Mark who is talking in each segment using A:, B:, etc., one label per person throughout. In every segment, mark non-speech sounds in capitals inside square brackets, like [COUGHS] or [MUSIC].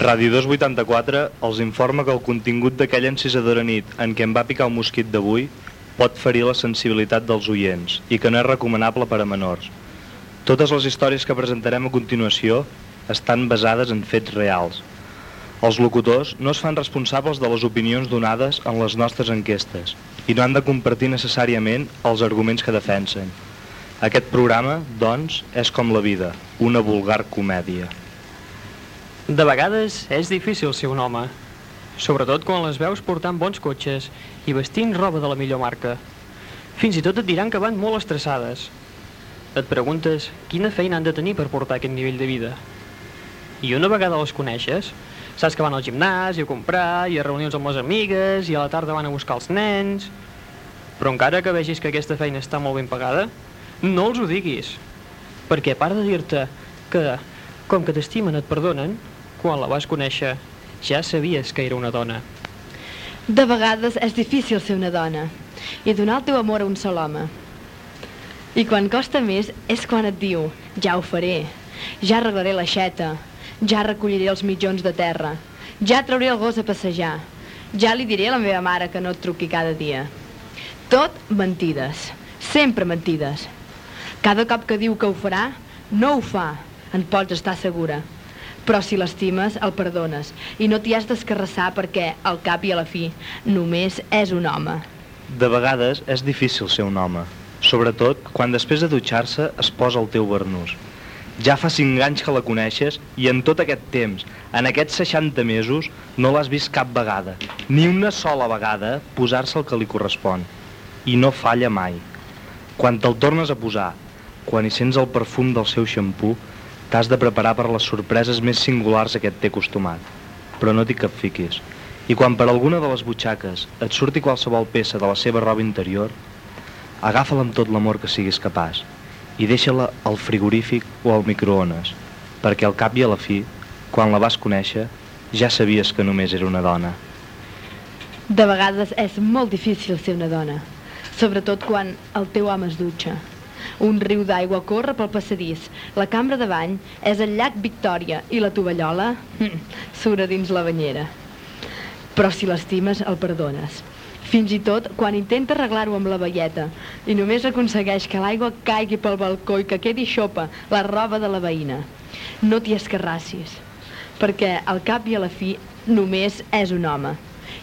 A: Ràdio 284 els informa que el contingut d'aquella encisadora nit en què em va picar un mosquit d'avui pot ferir la sensibilitat dels oients i que no és recomanable per a menors. Totes les històries que presentarem a continuació estan basades en fets reals. Els locutors no es fan responsables de les opinions donades en les nostres enquestes i no han de compartir necessàriament els arguments que defensen. Aquest programa, doncs, és com la vida, una vulgar comèdia.
B: De vegades és difícil ser un home, sobretot quan les veus portant bons cotxes i vestint roba de la millor marca. Fins i tot et diran que van molt estressades. Et preguntes quina feina han de tenir per portar aquest nivell de vida. I una vegada les coneixes, saps que van al gimnàs i a comprar i a reunions amb les amigues i a la tarda van a buscar els nens... Però encara que vegis que aquesta feina està molt ben pagada, no els ho diguis. Perquè a part de dir-te que, com que t'estimen et perdonen, quan la vas conèixer ja sabies que era una dona.
C: De vegades és difícil ser una dona i donar el teu amor a un sol home. I quan costa més és quan et diu, ja ho faré, ja arreglaré l'aixeta, ja recolliré els mitjons de terra, ja trauré el gos a passejar, ja li diré a la meva mare que no et truqui cada dia. Tot mentides, sempre mentides. Cada cop que diu que ho farà, no ho fa, en pots estar segura. Però si l'estimes, el perdones i no t'hi has d'escarrassar perquè, al cap i a la fi, només és un home.
A: De vegades és difícil ser un home, sobretot quan després de dutxar-se es posa el teu barnús. Ja fa 5 anys que la coneixes i en tot aquest temps, en aquests 60 mesos, no l'has vist cap vegada, ni una sola vegada posar-se el que li correspon i no falla mai. Quan te'l tornes a posar, quan hi sents el perfum del seu xampú, t'has de preparar per les sorpreses més singulars a què et té acostumat. Però no t'hi capfiquis. I quan per alguna de les butxaques et surti qualsevol peça de la seva roba interior, agafa-la amb tot l'amor que siguis capaç i deixa-la al frigorífic o al microones, perquè al cap i a la fi, quan la vas conèixer, ja sabies que només era una dona.
C: De vegades és molt difícil ser una dona sobretot quan el teu home es dutxa. Un riu d'aigua corre pel passadís, la cambra de bany és el llac Victòria i la tovallola sura dins la banyera. Però si l'estimes, el perdones. Fins i tot quan intenta arreglar-ho amb la veieta i només aconsegueix que l'aigua caigui pel balcó i que quedi xopa la roba de la veïna. No t'hi escarrassis, perquè al cap i a la fi només és un home.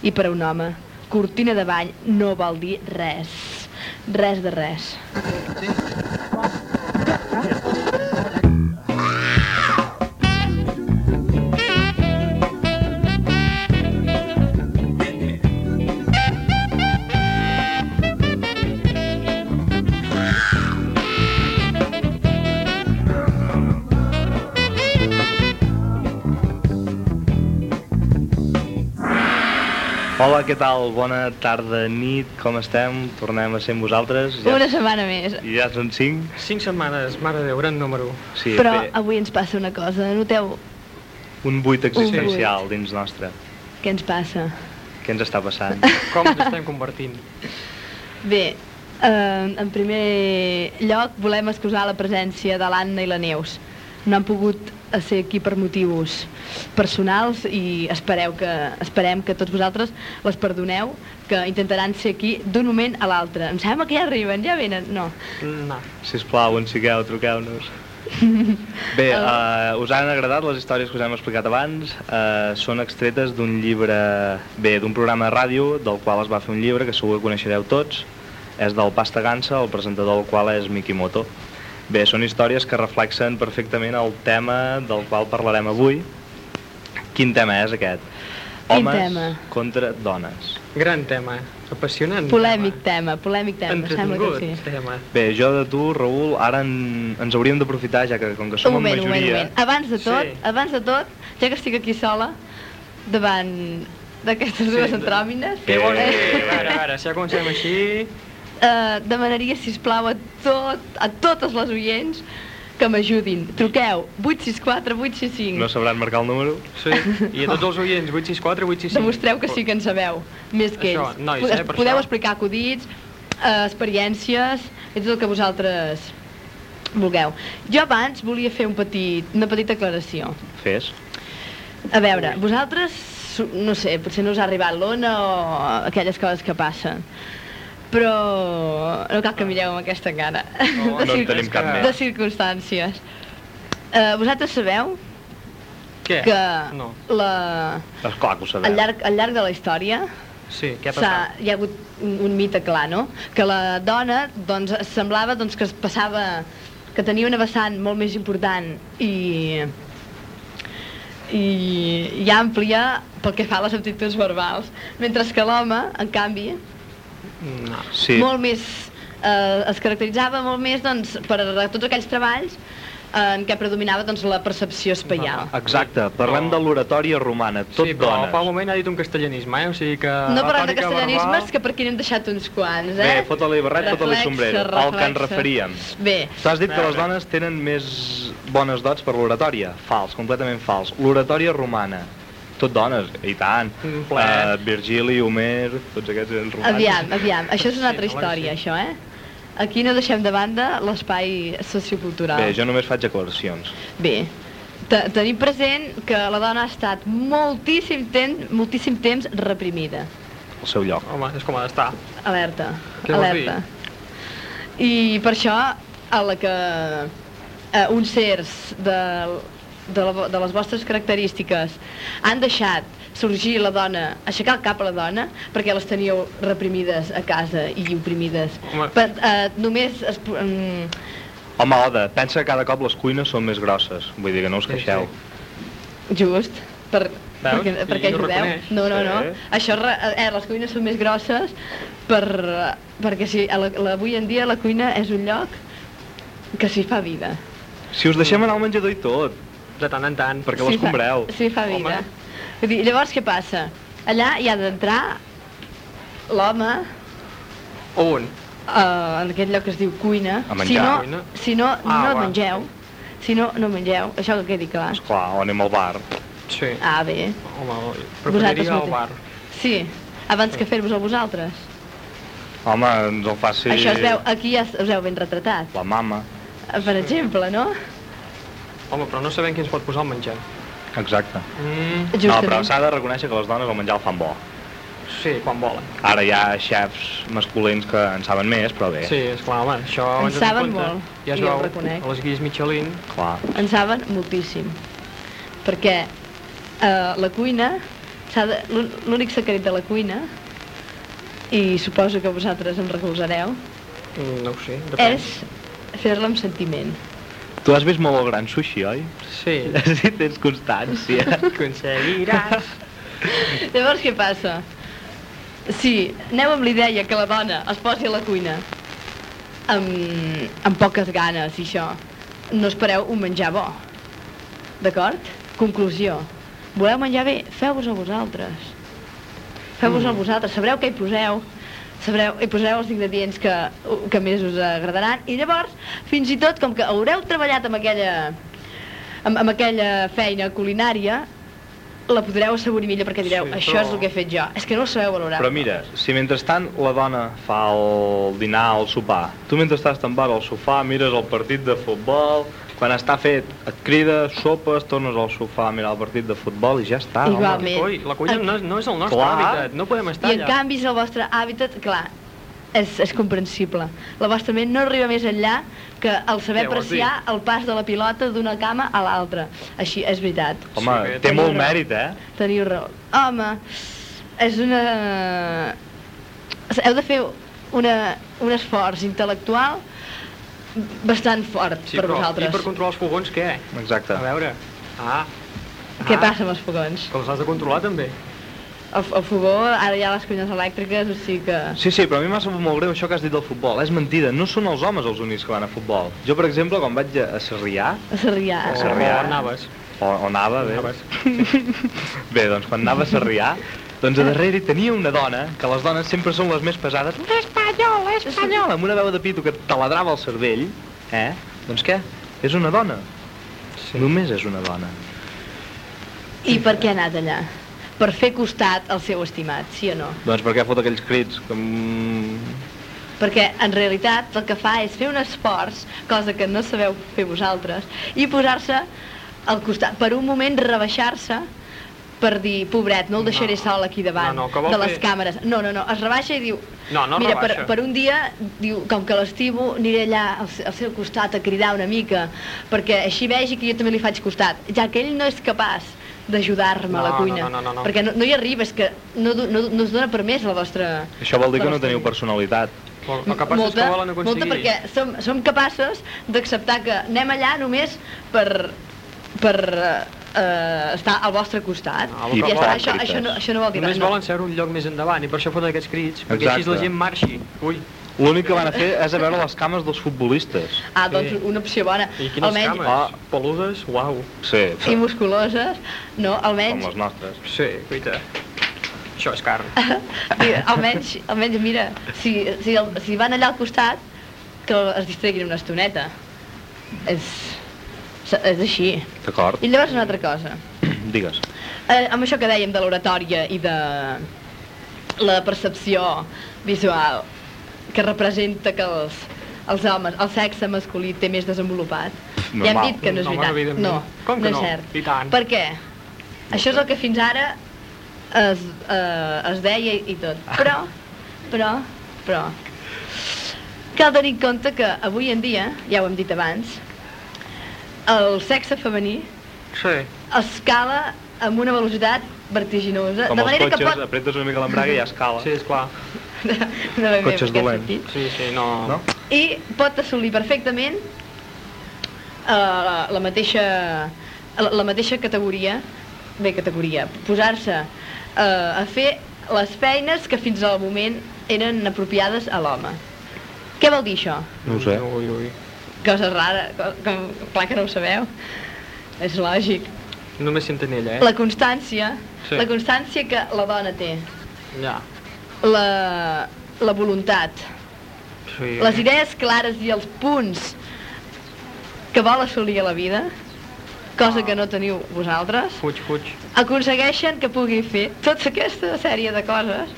C: I per a un home cortina de bany no vol dir res. Res de res.
A: Hola, què tal? Bona tarda, nit, com estem? Tornem a ser amb vosaltres.
C: Ja... Una setmana més.
A: I ja són cinc?
B: Cinc setmanes, mare de Déu, gran número.
A: Sí,
C: Però
A: bé,
C: avui ens passa una cosa, noteu
A: un buit existencial
C: buit.
A: dins nostre.
C: què ens passa?
A: Què ens està passant? [LAUGHS]
B: Com ens estem convertint?
C: Bé, eh, en primer lloc volem excusar la presència de l'Anna i la Neus. No han pogut ser aquí per motius personals i espereu que, esperem que tots vosaltres les perdoneu, que intentaran ser aquí d'un moment a l'altre. Em sembla que ja arriben, ja venen. No.
B: No.
A: Sisplau, ensigueu, truqueu-nos. [LAUGHS] Bé, uh, us han agradat les històries que us hem explicat abans? Uh, són extretes d'un llibre, bé, d'un programa de ràdio del qual es va fer un llibre que segur que coneixereu tots. És del Pasta Gansa, el presentador del qual és Mikimoto. Bé, són històries que reflexen perfectament el tema del qual parlarem avui. Quin tema és aquest?
C: Quin
A: Homes
C: tema?
A: contra dones.
B: Gran tema, apassionant
C: Polèmic tema, polèmic tema, sembla que
B: Entretingut
C: sí.
B: tema.
A: Bé, jo de tu, Raül, ara en, ens hauríem d'aprofitar, ja que com que som
C: Un moment,
A: en
C: un moment, un
A: majoria...
C: moment. Abans de tot,
B: Sí.
C: abans de tot, ja que estic aquí sola, davant d'aquestes dues antròmines,
B: Què vols
C: eh?
B: A veure, a veure, si ja comencem així...
C: eh, demanaria, si plau a, tot, a totes les oients que m'ajudin. Truqueu 864 865.
A: No sabran marcar el número?
B: Sí. I a tots els oients, 864, 865.
C: Demostreu que sí que en sabeu, més que
B: Això,
C: ells.
B: nois, eh, per
C: Podeu
B: això.
C: explicar acudits, eh, experiències, tot el que vosaltres vulgueu. Jo abans volia fer un petit, una petita aclaració.
A: Fes.
C: A veure, vosaltres, no sé, potser no us ha arribat l'ona o aquelles coses que passen, però no cal que mireu amb aquesta cara.
B: No,
C: de,
A: no en tenim cap
C: de circumstàncies. Uh, vosaltres sabeu
B: Què?
C: que
B: No.
C: la,
A: Esclar que ho sabem.
C: al, llarg, al llarg de la història
B: Sí, què ha
C: s'ha-
B: passat?
C: hi ha hagut un, un mite clar, no? Que la dona doncs, semblava doncs, que es passava que tenia una vessant molt més important i, i, i àmplia pel que fa a les aptituds verbals, mentre que l'home, en canvi,
B: No.
A: Sí.
C: molt més, eh, es caracteritzava molt més doncs, per tots aquells treballs en què predominava doncs, la percepció espaial.
A: Exacte, parlem
B: No.
A: de l'oratòria romana, tot
B: sí, però
A: dones.
B: fa un moment ha dit un castellanisme, eh? O sigui que...
C: No parlem de castellanismes,
B: verbal-
C: que per aquí n'hem deixat uns quants, eh?
A: Bé, fota-li barret, fota-li
C: Reflexa,
A: sombrero, al que ens
C: reflexa.
A: referíem.
C: Bé,
A: Tu has dit que les dones tenen més bones dots per l'oratòria. Fals, completament fals. L'oratòria romana. Tot dones, i tant. Uh, Virgili, Homer, tots aquests eren romans.
C: aviam, aviam, això és una altra història,
B: sí.
C: això, eh? Aquí no deixem de banda l'espai sociocultural.
A: Bé, jo només faig aclaracions.
C: Bé, te- tenim present que la dona ha estat moltíssim temps, moltíssim temps reprimida.
A: Al seu lloc.
B: Home, és com ha d'estar.
C: Alerta,
B: Què
C: alerta. I per això, a la que eh, uns certs de, de, la, de les vostres característiques han deixat sorgir la dona, aixecar el cap a la dona, perquè les teníeu reprimides a casa i oprimides.
B: Home.
C: Per, eh, només es, mm,
A: Home, Oda, pensa que cada cop les cuines són més grosses. Vull dir que no us
B: Sí,
A: queixeu.
C: Just, per,
B: Veus?
C: perquè,
B: Sí,
C: perquè ajudeu. No, no, no.
A: Sí.
C: Això, re- eh, les cuines són més grosses per, perquè si, a la, la, avui en dia la cuina és un lloc que s'hi fa vida.
A: Si us deixem anar al menjador i tot,
B: De tant en tant.
A: perquè
C: fa-
A: compreu.
C: S'hi fa vida.
B: Home.
C: Vull dir, llavors què passa? Allà hi ha d'entrar l'home
B: Un.
C: eh, en aquest lloc que es diu cuina.
A: A
C: si
A: menjar.
C: no,
B: Cuina.
C: si no,
B: Ah,
C: no
B: va.
C: mengeu. Si no, no mengeu. Això que quedi clar.
A: Esclar, o anem al bar.
B: Sí.
C: Ah, bé.
B: Home, preferiria al bar.
C: Sí, abans que fer-vos a vosaltres.
A: Home, ens el faci
C: Això es veu, aquí ja us heu ben retratat,
A: la mama.
C: per exemple, no?
B: Home, però no sabem qui ens pot posar el menjar.
A: Exacte.
B: Mm,
A: No, però s'ha de reconèixer que les dones el menjar el fan bo.
B: sí, quan volen.
A: Ara hi ha xefs masculins que en saben més, però bé,
B: Sí, esclar, home, això...
C: En saben
B: compte.
C: molt,
B: Ja es
C: i ho
B: veu
C: reconec.
B: a les guies Michelin.
A: clar.
C: En saben moltíssim. Perquè eh, la cuina, l'únic secret de la cuina, i suposo que vosaltres em recolzareu,
B: Mm, No ho sé, depèn.
C: és fer-la amb sentiment.
A: Tu has vist molt el gran sushi, oi?
B: Sí, [LAUGHS]
A: Sí, tens constància.
B: aconseguiràs. [LAUGHS]
C: Llavors què passa? Si aneu amb l'idea que la dona es posi a la cuina amb, amb poques ganes i això, no espereu un menjar bo. D'acord? Conclusió. Voleu menjar bé? Feu-vos a vosaltres. Feu-vos a vosaltres. Sabreu què hi poseu, sabreu, hi poseu els ingredients que, que més us agradaran. I llavors, fins i tot, com que haureu treballat amb aquella, amb, amb aquella feina culinària, la podreu assaborir millor perquè direu,
B: Sí,
C: això
B: però-
C: és el que he fet jo. És que no ho sabeu valorar.
A: Però mira, si mentrestant la dona fa el dinar el sopar, tu mentre estàs tampat al sofà mires el partit de futbol, quan està fet et crides, sopes, tornes al sofà a mirar el partit de futbol i ja està. home.
C: Igualment.
B: Coi, la cuina no és, no és el nostre
A: Clar.
B: hàbitat, no podem estar
C: I en
B: allà.
C: canvi és el vostre hàbitat, clar, és, és comprensible. La vostra ment no arriba més enllà que el saber
B: Què vols dir?
C: apreciar el pas de la pilota d'una cama a l'altra. Així, és veritat.
A: Home,
B: Sí,
A: té molt
C: raó.
A: mèrit, eh?
C: Teniu raó. Home, és una... Heu de fer una, un esforç intel·lectual bastant fort
B: Sí,
C: per
B: però,
C: vosaltres.
B: I per controlar els fogons, què?
A: Exacte.
B: A veure. Ah.
C: Què
B: ah,
C: passa amb els fogons?
B: Que els has de controlar, també.
C: El, el fogó, ara hi ha les cuines elèctriques, o sigui que...
A: Sí, sí, però a mi m'ha sabut molt greu això que has dit del futbol. És mentida, no són els homes els únics que van a futbol. Jo, per exemple, quan vaig a a Sarrià,
C: A Sarrià.
A: A Sarrià.
B: O anaves.
A: o, o anava, bé,
B: Anaves. [LAUGHS]
A: bé, doncs quan anava a Sarrià, doncs a darrere hi tenia una dona, que les dones sempre són les més pesades, l'espanyol, l'espanyol, amb una veu de pito que taladrava el cervell, eh? Doncs què? És una dona.
B: Sí.
A: Només és una dona.
C: I per què ha anat allà? Per fer costat al seu estimat, sí o no?
A: Doncs per què fot aquells crits? Com...
C: Perquè en realitat el que fa és fer un esforç, cosa que no sabeu fer vosaltres, i posar-se al costat, per un moment rebaixar-se per dir, pobret, no el deixaré
B: No.
C: sol aquí davant
B: No, no,
C: de les
B: fer-
C: càmeres. No, no, no, es rebaixa i diu,
B: No, no
C: mira, per,
B: rebaixa.
C: per un dia, diu, com que l'estimo, aniré allà al, al seu costat a cridar una mica, perquè així vegi que jo també li faig costat, ja que ell no és capaç d'ajudar-me a la
B: No,
C: cuina,
B: no, no, no, no.
C: perquè no, no hi arriba, és que no, no, no es dona permès la vostra...
A: Això vol dir que no teniu personalitat.
B: El que passa és que volen aconseguir...
C: molta perquè som, som capaces d'acceptar que anem allà només per, per eh, eh, estar al vostre costat.
B: No,
C: I
B: que
C: ja està, això, això, no, això no vol dir
B: Només
C: res. No.
B: volen seure un lloc més endavant i per això foten aquests crits, perquè així
A: Exacte.
B: la gent marxi. Ui,
A: L'únic que van a fer és a veure les cames dels futbolistes.
C: Ah, doncs
B: Sí.
C: una opció bona.
B: i quines
C: Almenys,
B: cames,
A: Ah.
B: peludes, uau.
A: Sí,
C: I musculoses, no,
A: com
C: almenys,
A: les nostres.
B: Sí, guaita. Això és carn. [LAUGHS]
C: sí, almenys, almenys mira, si, si, el, si van allà al costat, que es distreguin una estoneta. És, és així.
A: D'acord?
C: I llavors una altra cosa. [CLEARS THROAT]
A: Digues.
C: Eh, amb això que dèiem de l'oratòria i de la percepció visual que representa que els, els homes, el sexe masculí té més desenvolupat. Ja hem
A: Normal.
C: dit que no és
B: No, home,
C: veritat.
B: evidentment.
C: No,
B: Com que
C: no
B: no?
C: és cert.
B: I tant.
C: Per què? Això és el que fins ara es, eh, es deia i, tot. Però, però, però, cal tenir en compte que avui en dia, ja ho hem dit abans, el sexe femení
B: Sí.
C: escala amb una velocitat vertiginosa.
A: Com
C: de
A: els
C: manera
A: cotxes,
C: que pot...
A: apretes una mica l'embrague i ja escala.
B: Sí, esclar.
C: No ben bé
A: Cotxes
C: sentit.
B: Sí, sí, no...
A: No?
C: I pot assolir perfectament uh, la, la mateixa la, la mateixa categoria, bé, categoria, posar-se uh, a fer les feines que fins al moment eren apropiades a l'home. Què vol dir això?
A: No ho sé.
B: Ui, ui.
C: Cosa rara, co- com, clar que no ho sabeu. És lògic.
B: Només senten ella, eh?
C: La constància,
B: Sí.
C: la constància que la dona té,
B: Ja.
C: La, la voluntat,
B: Sí.
C: les idees clares i els punts que vol assolir a la vida, cosa que no teniu vosaltres,
B: Fuig, fuig.
C: aconsegueixen que pugui fer tota aquesta sèrie de coses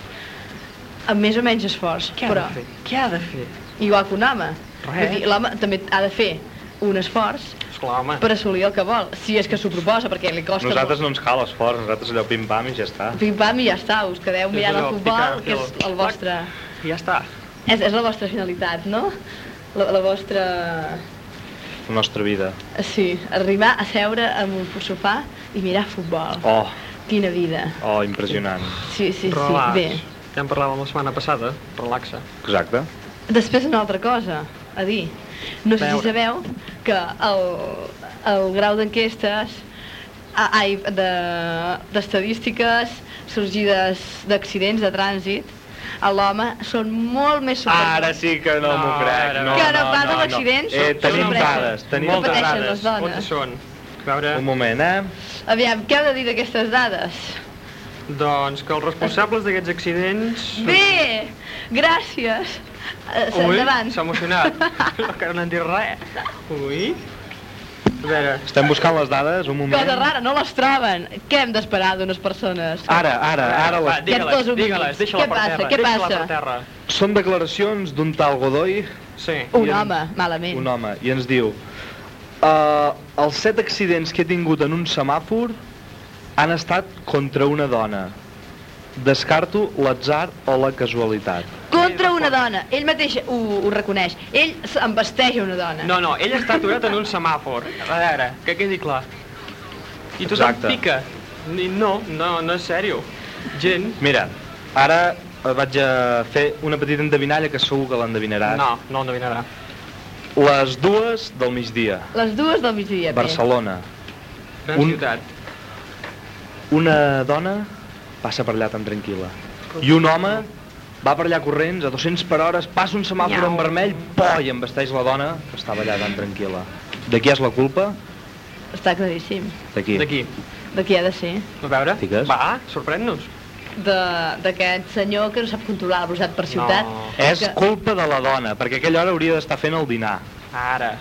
C: amb més o menys esforç.
B: Què ha
C: però,
B: de fer? Què ha de fer?
C: igual que un home. L'home també ha de fer un esforç
B: Esclar, home.
C: per assolir el que vol, si és que s'ho proposa, perquè li costa
A: Nosaltres no ens cal esforç, nosaltres allò pim-pam i ja està.
C: Pim-pam i ja està, us quedeu mirant el futbol, que és el vostre...
B: Ja està.
C: És, és la vostra finalitat, no? La, la vostra...
A: La nostra vida.
C: Sí, arribar a seure en un sofà i mirar futbol.
A: Oh,
C: Quina vida.
A: oh, impressionant.
C: Sí, sí, sí,
B: Relax.
C: bé.
B: Ja en parlàvem la setmana passada. Relaxa.
A: Exacte.
C: Després una altra cosa a dir. No sé si sabeu que el, el grau d'enquestes ai, de- d'estadístiques sorgides d'accidents de trànsit a l'home són molt més superiors.
A: Ara sí que no,
B: No,
A: m'ho crec.
B: ara-
A: No,
C: Que no
A: no,
C: pas
A: no,
C: amb
A: no.
C: accidents,
A: Eh, tenim dades, tenim moltes dades.
C: les dones.
B: Quantes són? Veure,
A: Un moment, eh?
C: Aviam, què heu de dir d'aquestes dades?
B: doncs que els responsables d'aquests accidents...
C: Bé, gràcies. Uh,
B: Ui, s'ha emocionat. [LAUGHS] que no han dit res. Ui. A veure,
A: Estem buscant les dades, un moment.
C: Cosa rara, no les troben. Què hem d'esperar d'unes persones?
A: Ara, ara, ara les...
B: digue-les, digue-les, deixa-la
C: Què
B: per
C: passa?
B: terra.
C: Què passa?
B: per terra.
A: Són declaracions d'un tal Godoy,
B: Sí.
C: Un
A: en-
C: home, malament.
A: un home, i ens diu uh, els set accidents que he tingut en un semàfor han estat contra una dona. Descarto l'atzar o la casualitat.
C: Contra una dona. Ell mateix ho, ho reconeix. Ell s- embesteja una dona.
B: No, no, ell està aturat en un semàfor. A veure, que quedi clar. I tothom
A: Exacte.
B: pica. Ni- No, no, no és sèrio. Gent...
A: Mira, ara vaig a fer una petita endevinalla que segur que l'endevinaràs.
B: No, no ho endevinarà.
A: Les dues del migdia,
C: Les dues del migdia. bé.
A: Barcelona.
B: Gran
A: Un-
B: ciutat.
A: Una dona passa per allà tan tranquil·la. I un home va per allà corrents a 200 per hores, passa un semàfor en vermell, po, i embesteix la dona que estava allà tan tranquil·la. De qui és la culpa?
C: Està claríssim.
A: D'aquí.
B: D'aquí.
C: De qui ha de ser?
B: A veure,
A: Digues.
B: va, sorprèn-nos.
C: De- D'aquest senyor que no sap controlar la velocitat per ciutat.
B: No.
A: És
C: Que-
A: culpa de la dona, perquè a aquella hora hauria d'estar fent el dinar.
B: Ara.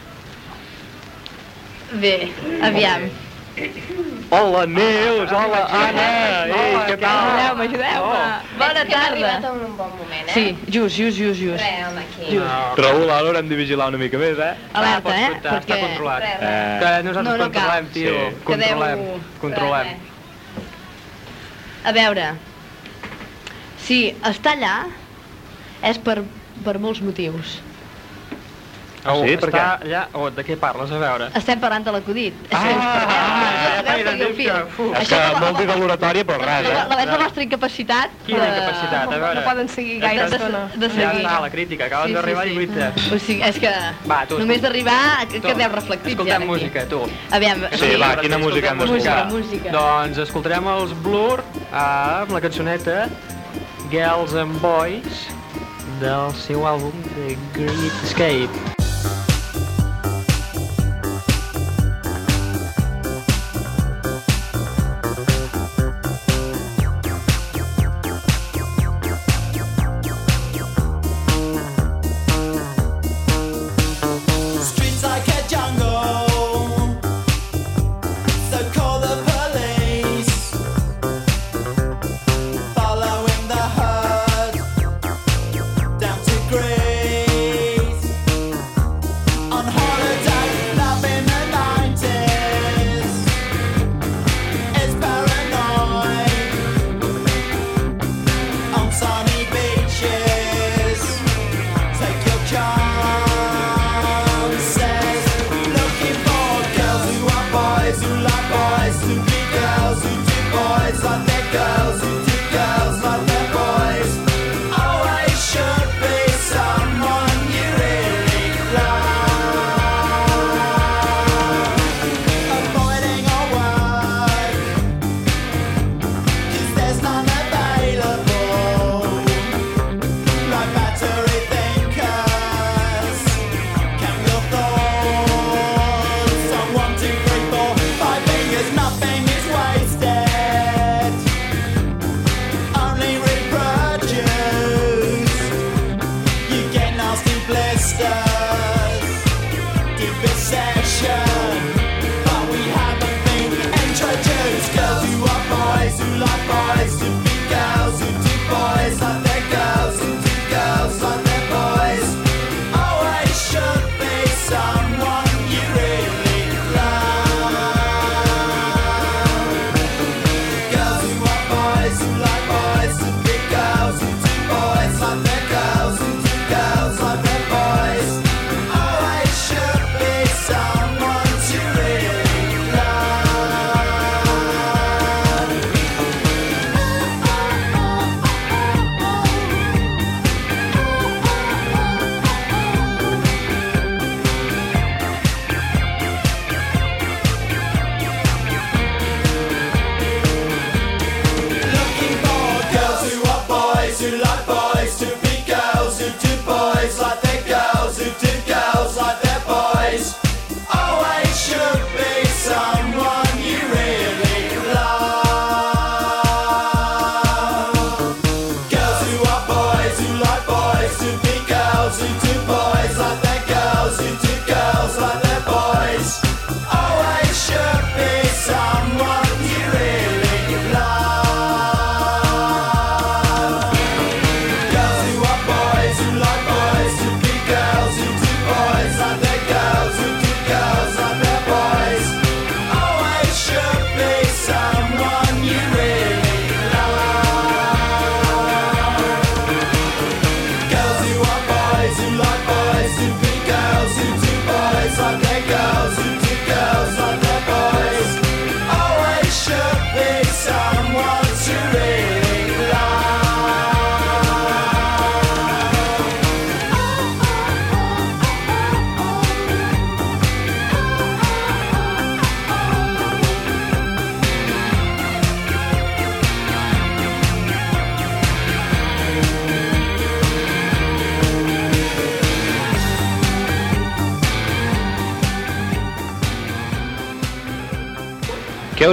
C: Bé, aviam.
A: Hola, Neus! Hola, Anna! Ei, què tal?
C: Ajudeu-me, ajudeu-me. Bona
D: Hem arribat
C: tarda.
D: en un bon moment, eh?
C: Sí, just, just, just, just.
D: Res, home, aquí.
C: Just.
B: No,
A: Raül, ara haurem de vigilar una mica més, eh?
C: Alerta, eh?
B: comptar, Està controlat.
D: Res,
A: Eh,
B: Que nosaltres
C: No, no cal.
B: controlem, tio.
A: Sí.
B: Controlem,
C: Quedeu-
B: controlem.
C: A veure, si està allà és per, per molts motius.
A: Ah, sí? Per
E: està allà... Oh, de què parles? A veure.
C: Estem parlant de l'acudit.
E: Ah, ah,
C: Veus
E: ja
C: que
E: feia
C: diu,
E: temps que- fu.
A: És
C: Això
A: que
C: la-
A: molt bé de l'oratòria, però res, eh?
C: la, la nostra incapacitat
E: Quina
C: de-
E: incapacitat, a veure.
F: No poden seguir gaire estona.
C: de, de
E: Ja
C: seguir.
E: està, la crítica, acaben
C: Sí, sí,
E: d'arribar
C: sí.
E: i vuita.
C: O sigui, és que
E: Va, tu,
C: només
E: tu.
C: d'arribar que
E: Tu,
C: quedeu reflectits ja
E: Escoltem
C: aquí.
E: música, tu.
C: Aviam,
A: Sí, va, quina música hem
C: Música,
A: d'escoltar?
C: música.
E: Doncs escoltarem els Blur amb la cançoneta Girls and Boys del seu àlbum The Great Escape.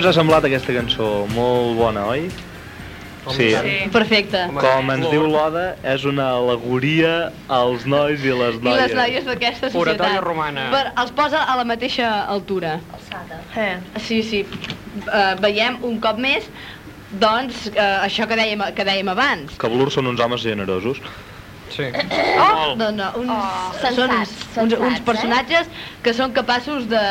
A: Us ha semblat aquesta cançó? Molt bona, oi? Sí.
F: Sí.
C: Perfecte.
A: Com ens diu l'Oda, és una alegoria als nois i les
C: I
A: noies.
C: les noies d'aquesta societat.
E: Oratòria romana.
C: Per, els posa a la mateixa altura.
F: Eh.
C: Sí, sí. Uh, veiem un cop més, doncs, uh, això que dèiem, que dèiem abans.
A: Que Blur són uns homes generosos.
B: Sí.
C: Oh! No, no, uns,
D: Oh,
C: són
D: sensats,
C: uns, uns,
D: sensats,
C: uns
D: eh?
C: personatges que són capaços de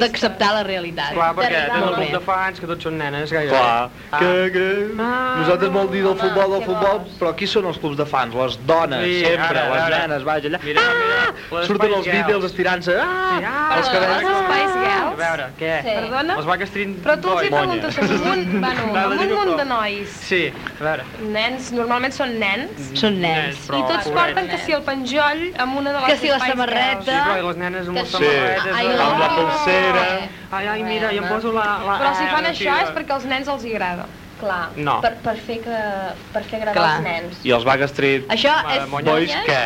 C: d'acceptar la realitat.
B: Clar, perquè tens un grup de fans que tots són nenes, gairebé.
A: Clar,
B: Ah.
A: que, que...
B: Ah.
A: Nosaltres molt dir del
D: Home,
A: futbol, del futbol, però qui són els clubs de fans? Les dones,
B: Sí,
A: sempre,
B: ara,
A: les
B: ara.
A: nenes, vaja, allà.
B: Mira, mira, les
A: Surten els vídeos estirant-se. Ah!
B: Sí, ah,
A: els cabells.
F: les Spice
B: A
F: Girls?
B: veure, què?
D: Sí.
F: Perdona?
B: Les vaques trin...
F: Però tu els hi preguntes [LAUGHS] amb un bueno,
B: a
F: amb un munt de nois.
B: Sí, a veure.
F: Nens, normalment són nens.
C: Són nens.
B: Però,
F: I tots porten que si el penjoll amb una de les
C: Que si la samarreta.
B: Sí, però i les nenes amb
D: Que
B: les
D: sí.
B: samarretes...
C: Ai,
B: eh?
C: amb la
A: pulsera.
B: Ai, ai, mira, i em poso la... la
F: Però si fan això és perquè als nens els hi agrada.
D: Clar,
B: No.
D: per, per fer que per fer agradar
C: Clar.
D: els nens.
A: I els Backstreet
C: Això
B: Va,
C: és.
A: Boys, què?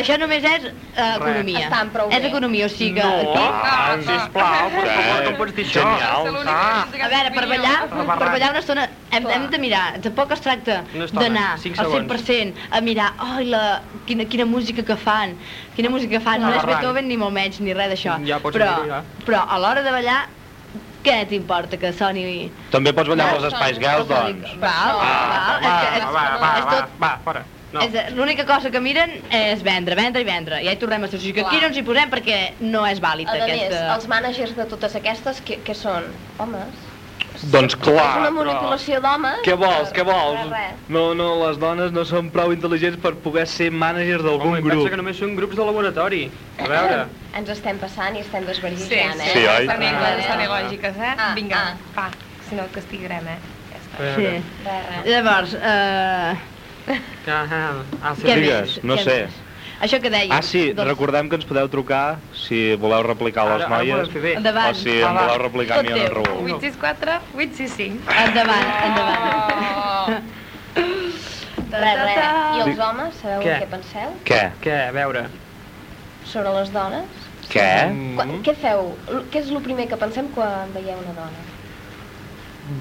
C: això només és uh, economia.
D: Estan prou
C: És
D: bé.
C: economia, o sigui que
B: No,
C: aquí...
B: ah, sisplau, per favor, com pots dir això?
A: Genial.
B: Ah,
C: A veure, per ballar, per ballar una estona hem, hem de mirar, tampoc es tracta d'anar al
B: segons.
C: 100% a mirar, oh, la, quina, quina música que fan, quina música que fan, no és. Beethoven ni molt menys, ni res d'això.
B: Ja pots
C: però, però a l'hora de ballar, què t'importa que soni...
A: També pots ballar amb les Spice Girls, doncs.
C: És,
B: va, va, va,
C: és
B: va,
C: tot...
B: va, fora. No.
C: L'única cosa que miren és vendre, vendre i vendre. I ja hi tornem a ser. O sigui que aquí no ens hi posem perquè no és vàlid
D: A més,
C: aquesta...
D: els mànagers de totes aquestes, que, que són homes?
A: Doncs
D: és
A: clar,
D: una manipulació d'homes?
A: Què vols, què vols? No, no, les dones no són prou intel·ligents per poder ser mànagers d'algun
B: Home, pensa
A: grup.
B: que només són grups de laboratori. A veure.
D: Ens estem passant i estem
F: Sí,
D: desvergitjant,
F: sí,
D: eh?
A: Sí, oi?
F: Estan
D: Ah,
F: lògiques, eh?
D: Ah,
F: Vinga,
D: ah.
F: va, si no et castigarem, eh? Ja està.
C: Sí. Llavors, eh...
B: Ah, ah, ah, sí.
C: què
A: Digues,
C: més?
A: no sé.
C: més? Això que deies.
A: Ah, sí,
C: doncs,
A: recordem que ens podeu trucar si voleu replicar les
B: Ara, ho
A: noies.
C: Endavant.
A: o si
B: va.
A: voleu replicar a mi
C: Tot
A: en. Raül.
F: 864, 865.
C: Endavant, endavant.
F: Oh.
D: Res, res. I els homes, sabeu
B: Què?
D: què penseu?
A: Què?
B: Què, a veure.
D: Sobre les dones?
A: Què?
D: Quan,
B: Mm,
D: què feu? L- Què és el primer que pensem quan veieu una dona?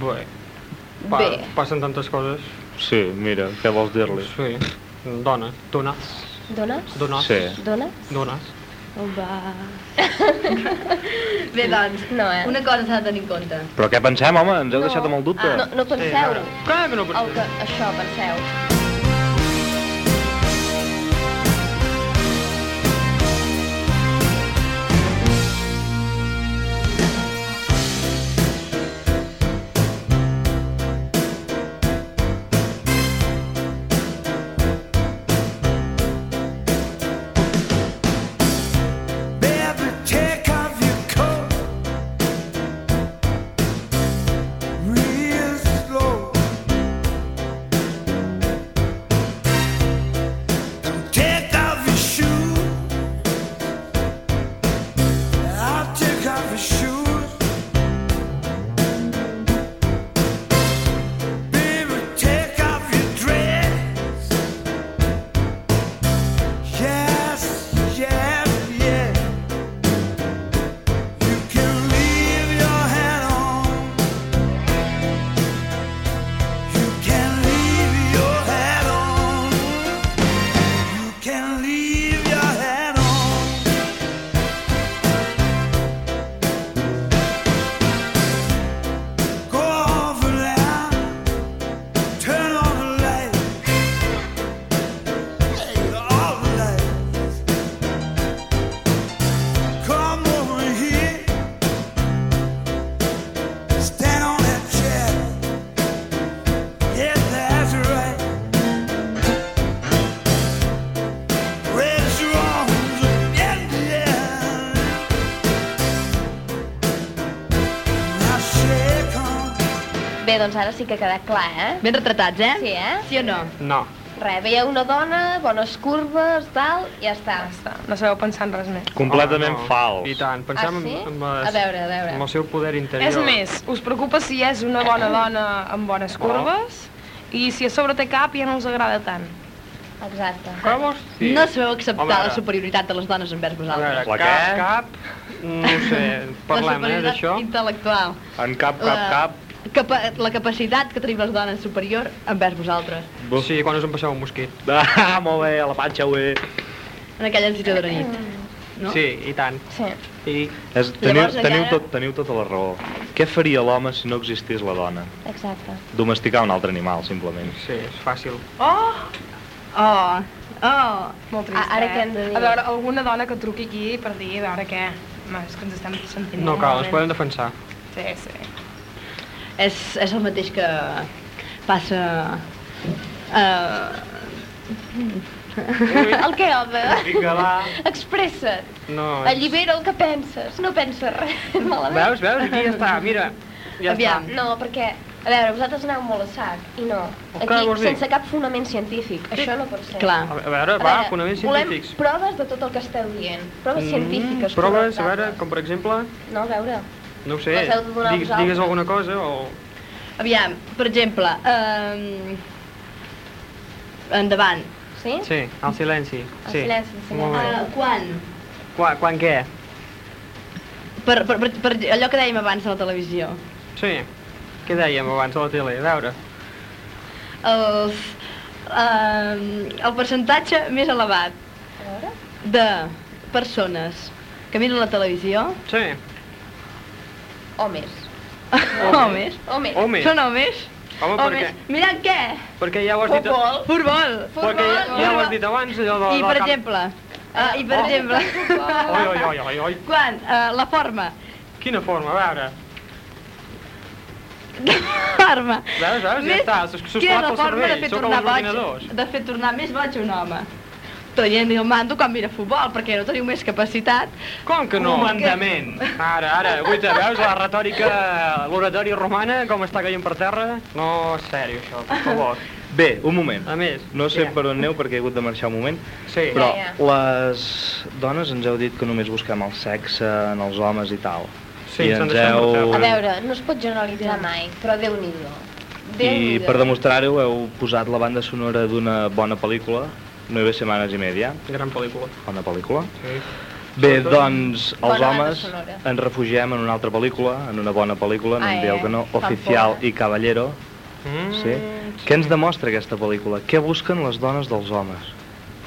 B: Bé. Pa,
D: Bé.
B: Passen tantes coses.
A: Sí, mira, què vols dir-li?
B: Sí. Dona. Dones.
D: Dones?
B: Dones.
A: Sí.
D: Dones?
B: Dones.
C: Va. Bé, doncs,
D: No, eh?
C: una cosa s'ha de tenir en compte.
A: Però què pensem, home? Ens heu deixat amb el dubte.
D: No, no penseu.
B: Clar que no
D: El
B: penseu.
D: que, això, penseu. Bé, doncs ara sí que ha quedat clar, eh?
C: Ben retratats, eh?
D: Sí, eh?
C: Sí o no?
B: No.
D: Res, veieu una dona, bones curves, tal, ja està.
F: Ja està, no sabeu pensar en res més.
A: Completament
B: Home, no.
A: fals.
B: I tant. Pensem
D: Ah, sí?
B: en, en, les,
D: A veure, a veure.
B: en el seu poder interior.
F: És més, us preocupa si és una bona dona amb bones curves i si a sobre té cap ja no us agrada tant.
D: Exacte.
B: Vols dir?
C: No sabeu acceptar la superioritat de les dones envers
B: A
C: vosaltres.
B: veure,
A: La
B: cap, cap... No ho sé, [LAUGHS] parlem, eh,
C: la
B: d'això.
C: superioritat intel·lectual.
A: En cap, cap,
C: La-
A: cap.
C: Capa la capacitat que tenim les dones superior envers vosaltres.
B: Sí, quan us en passeu un mosquit. [LAUGHS]
A: Ah, molt bé, a la panxa, bé.
C: En aquella visita de la nit. No?
B: Sí, i tant.
D: Sí.
B: I
A: És, teniu,
C: Llavors,
A: teniu,
C: encara-
A: tot, teniu tota la raó. Què faria l'home si no existís la dona?
D: Exacte.
A: Domesticar un altre animal, simplement.
B: sí, és fàcil.
C: Oh! Oh! Oh,
F: Molt trist,
D: A- ara
F: eh?
D: què hem de dir?
F: A veure, alguna dona que truqui aquí per dir, a veure què. Home, és que ens estem sentint
B: No cal, ens podem defensar.
F: Sí, sí.
C: És, és el mateix que passa... Uh, [LAUGHS]
D: El què, home?
B: Vinga, va.
D: Expressa't.
B: No,
D: Allibera el que penses. No penses res [LAUGHS] malament.
B: Veus, veus? Aquí ja està, mira. Ja
C: Aviam.
B: està.
D: No, perquè, a veure, vosaltres aneu molt a sac, i no. Aquí,
B: dir?
D: sense cap fonament científic. Això no pot ser.
C: clar.
B: A veure,
D: A
B: va,
D: veure,
B: fonaments
D: volem
B: científics.
D: proves de tot el que esteu dient. Proves científiques.
B: Mm, proves, a veure, com per exemple,
D: No, a veure.
B: No ho sé, digues, digues alguna cosa o...
C: Aviam, per exemple, um, endavant.
D: Sí?
B: Sí, el silenci.
D: El
B: sí.
D: silenci.
B: Molt bé.
C: Uh, quan?
B: Quan, quan què?
C: Per, per, per, per allò que dèiem abans a la televisió.
B: Sí. Què dèiem abans a la tele? A veure.
C: Els, um, el percentatge més elevat de persones que miren la televisió,
B: Sí.
D: Homes.
C: homes,
D: Homes.
B: Home,
C: són homes,
B: home, per
C: homes,
B: què?
C: mirant què?
B: Perquè ja ho has dit...
D: Futbol.
C: Futbol.
B: Perquè ja, ja ho has dit abans, allò de...
C: I per
B: camp-
C: exemple, uh, i per
B: Oh.
C: exemple,
B: Oi, oi, oi, oi, oi.
C: quan uh, la forma,
B: Quina forma, a veure. [LAUGHS]
C: forma,
B: Veus, veus, ja
C: Més-
B: està, s'ha s'ha
C: quina és
B: esclat
C: la
B: el
C: forma de
B: cervell,
C: fer
B: sóc
C: tornar boig, de fer tornar més boig un home? Traient el mando quan mira futbol, perquè no teniu més capacitat.
B: Com que no?
A: Comandament.
B: Ara, ara, guaita, veus la retòrica, l'oratòria romana, com està caient per terra? No, és sèrio, això, per [LAUGHS] favor.
A: Bé, un moment.
B: A més,
A: No sé
B: ja.
A: per on aneu perquè he hagut de marxar un moment,
B: Sí,
A: però
D: Ja,
A: les dones ens heu dit que només busquem el sexe en els homes i tal.
B: Sí,
A: I ens
B: deixem
A: heu...
D: A veure, no es pot generalitzar mai, però Déu-n'hi-do.
A: I
D: Déu-n'hi-do.
A: per demostrar-ho heu posat la banda sonora d'una bona pel·lícula, Nueve semanas i media,
B: gran pel·lícula.
A: bona pel·lícula.
B: Sí.
A: Bé,
B: Sobretot-
A: doncs, els homes ens refugiem en una altra pel·lícula, en una bona pel·lícula, no
D: Ah,
A: em dieu
D: eh?
A: que no, Oficial i Caballero.
B: Mm,
A: Sí. Què ens demostra aquesta pel·lícula? Què busquen les dones dels homes?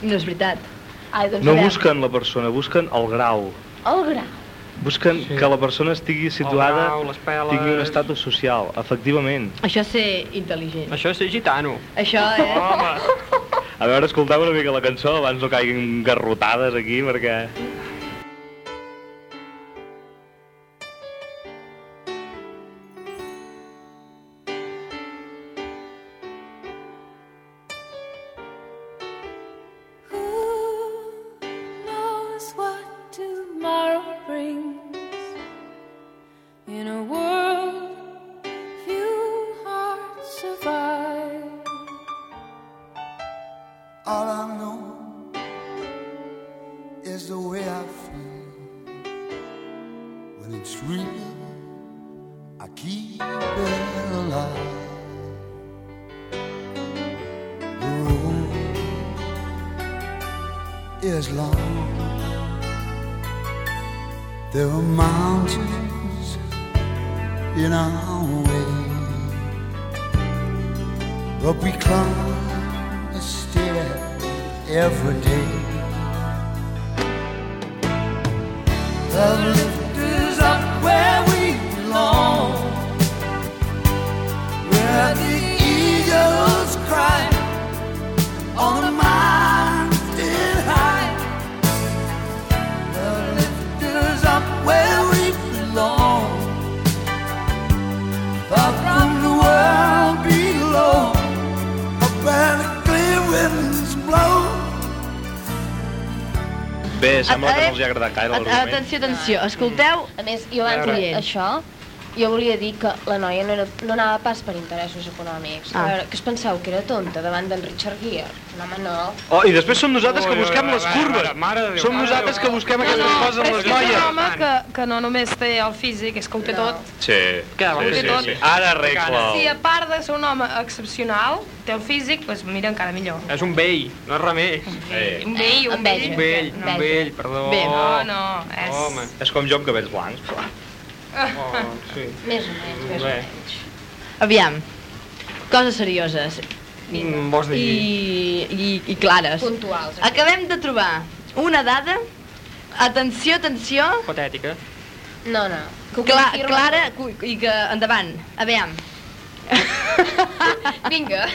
C: No és veritat.
D: Ai, doncs
A: No busquen la persona, busquen el grau.
D: El gra.
A: Busquen
B: Sí.
A: que la persona estigui situada,
B: grau,
A: tingui un estatus social, efectivament.
C: Això és ser intel·ligent.
B: Això és ser gitano.
C: Això és...
B: Home, [LAUGHS]
A: A veure, escolteu una mica la cançó abans no caiguin garrotades aquí, perquè... sembla que no els hi ha agradat gaire l'argument.
C: Atenció, atenció, escolteu,
D: A més, jo abans això, jo volia dir que la noia no, era, no anava pas per interessos econòmics.
C: Ah.
D: A veure, que es penseu que era tonta davant d'en Richard Gere? No, home, no.
A: Oh, i després som nosaltres que busquem les curves.
B: mare
A: Som nosaltres que busquem
F: No,
A: aquestes
F: no,
A: coses en
F: és
A: les
F: que és
A: noies.
F: un home que, que no només té el físic, és que ho té tot.
A: Sí,
B: Què, vol
A: sí, sí,
B: tot?
A: sí. Ara arregla
F: Si a part de ser un home excepcional, té el físic, doncs mira encara millor.
B: És un vell, no és.
A: Eh,
F: Un vell, un
D: Enveja.
B: Un
F: vell.
B: vell, un vell, perdó.
C: Bé,
F: No, no, és...
B: Home,
A: és com jo amb cabells blancs.
B: Oh, sí.
D: Més o menys, més o
B: Bé.
D: menys.
C: aviam, coses serioses
B: Mm, vols dir?
C: i, i, i clares.
D: Puntuals.
C: Acabem de trobar una dada, atenció, atenció,
B: Patètica.
D: No, no. Que
C: cla clara i que endavant, aviam. [LAUGHS]
D: Vinga.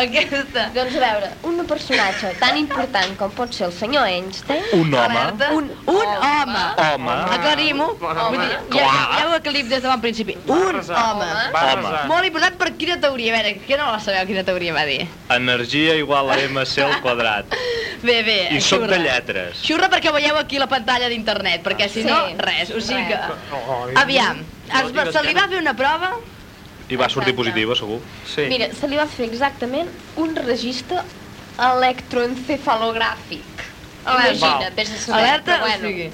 C: Aquesta.
D: Doncs a veure, un personatge tan important com pot ser el senyor Einstein...
A: Un home.
C: Alerta.
D: Un
C: un home.
A: Home.
C: Aclarim-ho. Vull dir, ja, ja ho aclarim des de bon principi. Un home.
B: Va
A: Home.
B: resar.
C: Molt important per quina teoria? A veure, que no la sabeu quina teoria va dir.
A: Energia igual a MC al quadrat. [LAUGHS]
C: Bé, bé,
A: I soc
C: xurra.
A: de lletres.
C: Xurra perquè veieu aquí la pantalla d'internet, perquè si no,
D: Sí,
C: res. O sigui
D: res.
C: que... Aviam, es, se li va fer una prova
A: I va sortir
D: Exacte.
A: positiva, segur.
B: Sí.
D: Mira, se li va fer exactament un registre electroencefalogràfic.
C: Alerta.
D: Imagina't, vés a saber,
C: Alerta,
D: però
C: o
D: bueno.
C: sigui,